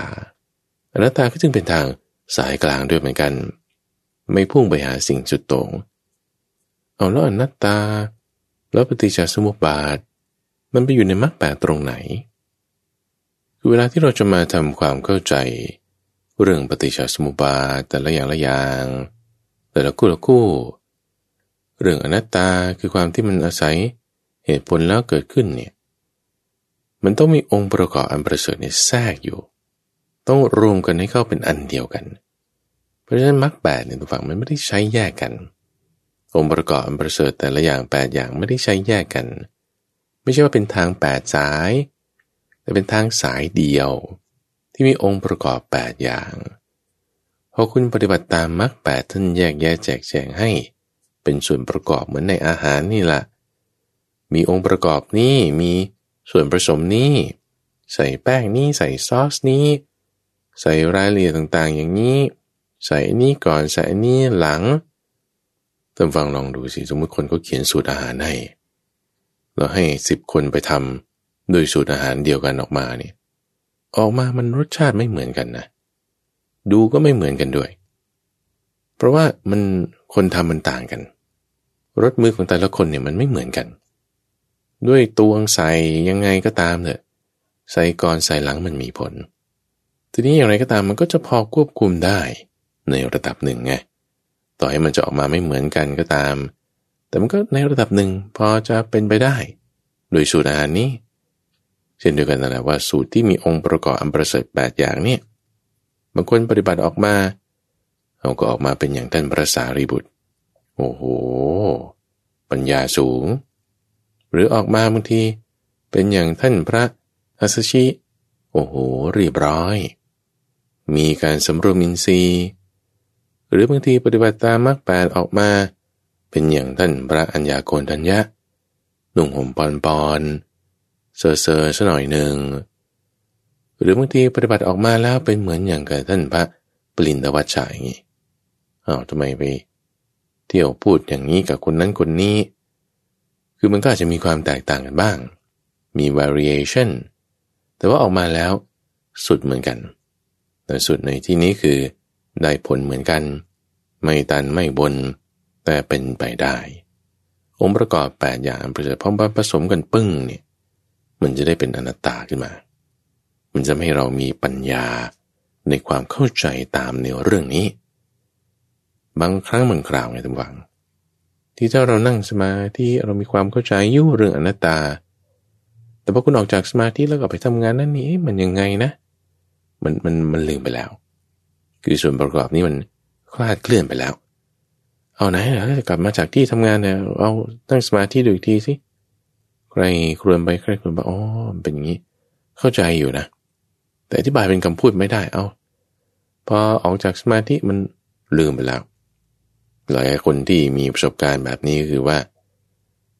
อนัตตาก็จึงเป็นทางสายกลางด้วยเหมือนกัน ไม่พุ่งไปหาสิ่งจุดตรงเอาแล้วอนัตตา แล้วปฏิจจสมุปบาท มันไปอยู่ในมรรคแปดตรงไหนคือเวลาที่เราจะมาทำความเข้าใจ เรื่องปฏิจจสมุปบาทแต่ละอย่างละอย่าง แต่ละคู่ละคู่ เรื่องอนัตตาคือความที่มันอาศัยเหตุผลแล้วเกิดขึ้นเนี่ยมันต้องมีองค์ประกอบอันประเสริฐในแทรกอยู่ ต้องรวมกันให้เข้าเป็นอันเดียวกัน เพราะฉะนั้นมรรคแปดเนี่ยตัวฝั่งมันไม่ได้ใช้แยกกัน องค์ประกอบอันประเสริฐแต่ละอย่างแปดอย่างไม่ได้ใช้แยกกัน ไม่ใช่ว่าเป็นทางแปดสาย แต่เป็นทางสายเดียว ที่มีองค์ประกอบ 8 อย่างพอคุณปฏิบัติตามมรรคแปดท่านแยกแยะแจกแจงให้ เป็นส่วนประกอบเหมือนในอาหารนี่แหละมีองค์ประกอบนี้มีส่วนผสมนี้ ใส่แป้งนี้ใส่ซอสนี้ ใส่รายละเอียดต่างๆ อย่างนี้ ใส่นี้ก่อนใส่นี้หลังท่านฟังลองดูสิสมมติคนก็เขียนสูตรอาหารให้เราให้สิบคนไปทำโดยสูตรอาหารเดียวกันออกมาเนี่ย ออกมามันรสชาติไม่เหมือนกันนะ ดูก็ไม่เหมือนกันด้วย เพราะว่ามันคนทำมันต่างกัน รสมือของแต่ละคนเนี่ยมันไม่เหมือนกัน ด้วยตวงใส่ยังไงก็ตามเถอะใส่ก่อนใส่หลังมันมีผล ทีนี้อย่างไรก็ตามมันก็จะพอควบคุมได้ในระดับหนึ่งไงต่อให้มันจะออกมาไม่เหมือนกันก็ตาม แต่มันก็ในระดับหนึ่งพอจะเป็นไปได้ โดยสูตรอาหารนี้ เช่นเดียวกันนั่นแหละว่าสูตรที่มีองค์ประกอบอันประเสริฐแปดอย่างเนี่ยบางคนปฏิบัติออกมาเขาก็ออกมาเป็นอย่างท่านพระสารีบุตร โอ้โห ปัญญาสูง หรือออกมาบางทีเป็นอย่างท่านพระอัสสชิ โอ้โหเรียบร้อย มีการสำรวมอินทรีย์ หรือบางทีปฏิบัติตามมรรคแปดออกมา เป็นอย่างท่านพระอัญญาโกณฑัญญะนุ่งห่มปอนปอน เซอร์เซอร์สักหน่อยหนึ่งหรือบางทีปฏิบัติออกมาแล้วเป็นเหมือนอย่างกับท่านพระปิลินทวัจฉะอย่างนี้อ้าวทำไมไปเที่ยวพูดอย่างนี้กับคนนั้นคนนี้ คือมันก็อาจจะมีความแตกต่างกันบ้าง มี variation แต่ว่าออกมาแล้วสุดเหมือนกันแต่สุดในที่นี้คือได้ผลเหมือนกัน ไม่ตันไม่บน แต่เป็นไปได้ องค์ประกอบแปดอย่างประเสริฐพร้อมผสมกันปึ้งเนี่ย มันจะได้เป็นอนัตตาขึ้นมา มันจะให้เรามีปัญญาในความเข้าใจตามในเรื่องนี้ บางครั้งบางคราวไงทุกฝัง ที่ถ้าเรานั่งสมาธิเรามีความเข้าใจยุ่เรื่องอนัตตา แต่พอคุณออกจากสมาธิแล้วก็ไปทำงานนั่นนี่มันยังไงนะ มันมันมันลืมไปแล้ว คือส่วนประกอบนี้มันคลาดเคลื่อนไปแล้ว เอาไหนเจะกลับมาจากที่ทำงานเนี่ยเอาตั้งสมาธิดูอีกทีสิ ใครครวญไปใครครวญไปอ๋อเป็นอย่างนี้ เข้าใจอยู่นะ แต่อธิบายเป็นคำพูดไม่ได้เอาพอออกจากสมาธิมันลืมไปแล้ว หลายคนที่มีประสบการณ์แบบนี้คือว่า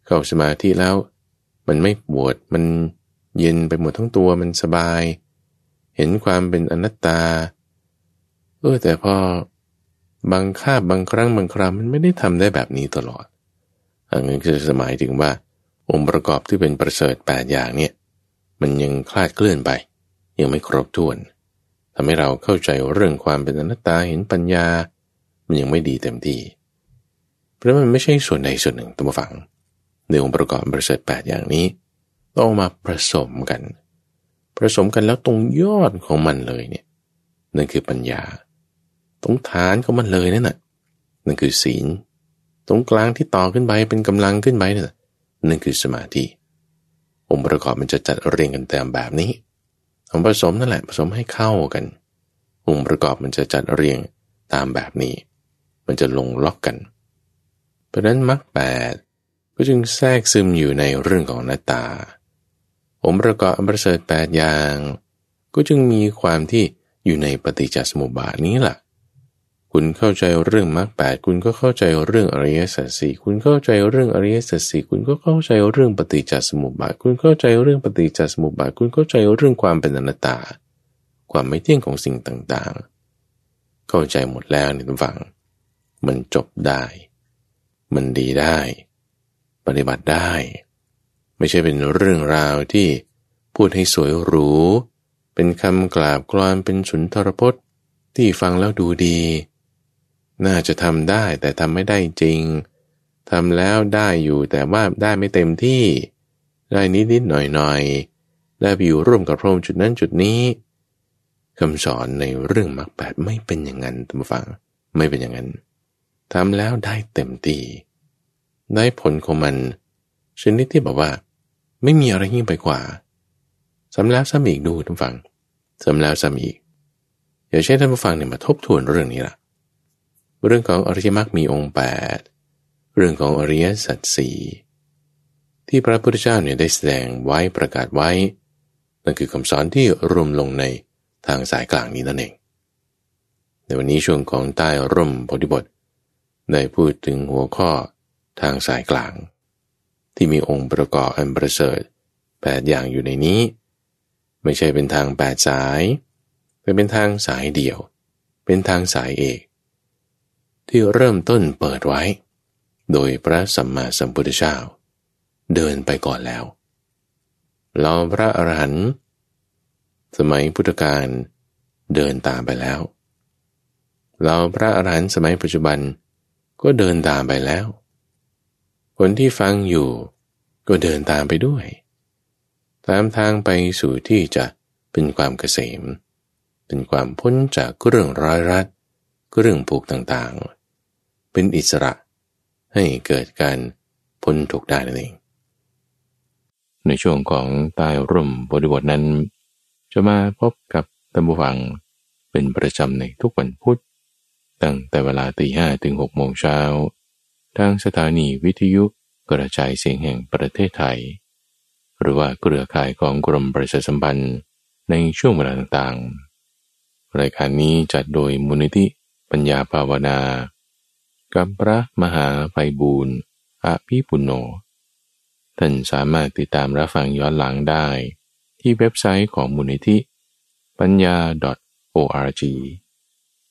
เข้าสมาธิแล้ว มันไม่ปวดมันเย็นไปหมดทั้งตัวมันสบาย เห็นความเป็นอนัตตาเออแต่พอบางคาบบางครั้งบางคราวมันไม่ได้ทำได้แบบนี้ตลอดอันนี้คือสมัยถึงว่า องค์ประกอบที่เป็นประเสริฐแปดอย่างเนี่ยมันยังคลาดเคลื่อนไป ยังไม่ครบถ้วนทำให้เราเข้าใจเรื่องความเป็นอนัตตาเห็นปัญญา มันยังไม่ดีเต็มที่ เพราะมันไม่ใช่ส่วนใดส่วนหนึ่งตัวฝังในองค์ประกอบประเสริฐแปดอย่างนี้ ต้องมาผสมกันผสมกันแล้วตรงยอดของมันเลยเนี่ยนั่นคือปัญญา ตรงฐานของมันเลยนั่นน่ะนั่นคือศีล ตรงกลางที่ต่อขึ้นไปเป็นกำลังขึ้นไปเนี่ย นั่นคือสมาธิ องค์ประกอบมันจะจัดเรียงกันตามแบบนี้องผสมนั่นแหละผสมให้เข้ากัน องค์ประกอบมันจะจัดเรียงตามแบบนี้ มันจะลงล็อกกัน เพราะนั้นมรรคแปดก็จึงแทรกซึมอยู่ในเรื่องของหน้าตา องค์ประกอบอันประเสริฐแปดอย่าง ก็จึงมีความที่อยู่ในปฏิจจสมุปบาทนี้แหละ คุณเข้าใจเรื่องมรรคแปดคุณก็เข้าใจเรื่องอริยสัจสี่คุณเข้าใจเรื่องอริยสัจสี่คุณก็เข้าใจเรื่องปฏิจจสมุปบาทคุณเข้าใจเรื่องปฏิจจสมุปบาทคุณเข้าใจเรื่องความเป็นอนัตตา ความไม่เที่ยงของสิ่งต่างๆ เข้าใจหมดแล้วในทุกฝังมันจบได้ มันดีได้ ปฏิบัติได้ ไม่ใช่เป็นเรื่องราวที่พูดให้สวยหรู เป็นคำกราบกรอนเป็นสุนทรพจน์ที่ฟังแล้วดูดี น่าจะทำได้แต่ทำไม่ได้จริงทำแล้วได้อยู่แต่ว่าได้ไม่เต็มที่ได้นิดนิดหน่อยหน่อยได้ไปอยู่ร่วมกับพระองค์จุดนั้นจุดนี้คำสอนในเรื่องมรรคแปดไม่เป็นอย่างนั้นท่านผู้ฟังไม่เป็นอย่างนั้นทำแล้วได้เต็มที่ได้ผลของมันชนิดที่บอกว่า ไม่มีอะไรยิ่งไปกว่าซ้ำแล้วซ้ำอีกดูท่านฟังซ้ำแล้วซ้ำอีกอย่าใช้ท่านผู้ฟังเนี่ยมาทบทวนเรื่องนี้ล่ะ เรื่องของอริยมรรคมีองค์8เรื่องของอริยสัจสี่ที่พระพุทธเจ้าเนี่ยได้แสดงไว้ประกาศไว้ นั่นคือคำสอนที่รวมลงในทางสายกลางนี้นั่นเอง ในวันนี้ช่วงของใต้ร่มโพธิบทได้พูดถึงหัวข้อทางสายกลาง ที่มีองค์ประกอบอันประเสริฐแปดอย่างอยู่ในนี้ ไม่ใช่เป็นทางแปดสาย แต่เป็นทางสายเดี่ยว เป็นทางสายเอก ที่เริ่มต้นเปิดไว้ โดยพระสัมมาสัมพุทธเจ้า เดินไปก่อนแล้วเราพระอรหันต์สมัยพุทธกาลเดินตามไปแล้ว เราพระอรหันต์สมัยปัจจุบันก็เดินตามไปแล้ว คนที่ฟังอยู่ก็เดินตามไปด้วย ตามทางไปสู่ที่จะเป็นความเกษม เป็นความพ้นจากเรื่องร้อยรัด เรื่องผูกต่างๆ เป็นอิสระให้เกิดการพ้นทุกข์ได้นั่นเอง ในช่วงของใต้ร่มบริบทนั้น จะมาพบกับตัมบูฟังเป็นประจำในทุกวันพุธตั้งแต่เวลาตีห้ถึงหกโมงเช้า ทางสถานีวิทยุกระจายเสียงแห่งประเทศไทย หรือว่าเครือข่ายของกรมประชาสัมพันธ์ในช่วงเวลาต่างๆ รายการนี้จัดโดยมูลนิธิ ปัญญาภาวนา กับพระมหาไพบูรณ์อภิปุโน ท่านสามารถติดตามรับฟังย้อนหลังได้ ที่เว็บไซต์ของมูลนิธิ ปัญญา .org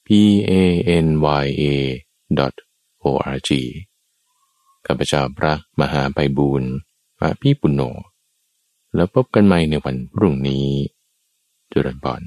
p a n y a .org ข้าพเจ้าพระมหาไพบูรณ์อภิปุโน แล้วพบกันใหม่ในวันพรุ่งนี้จุรนปอน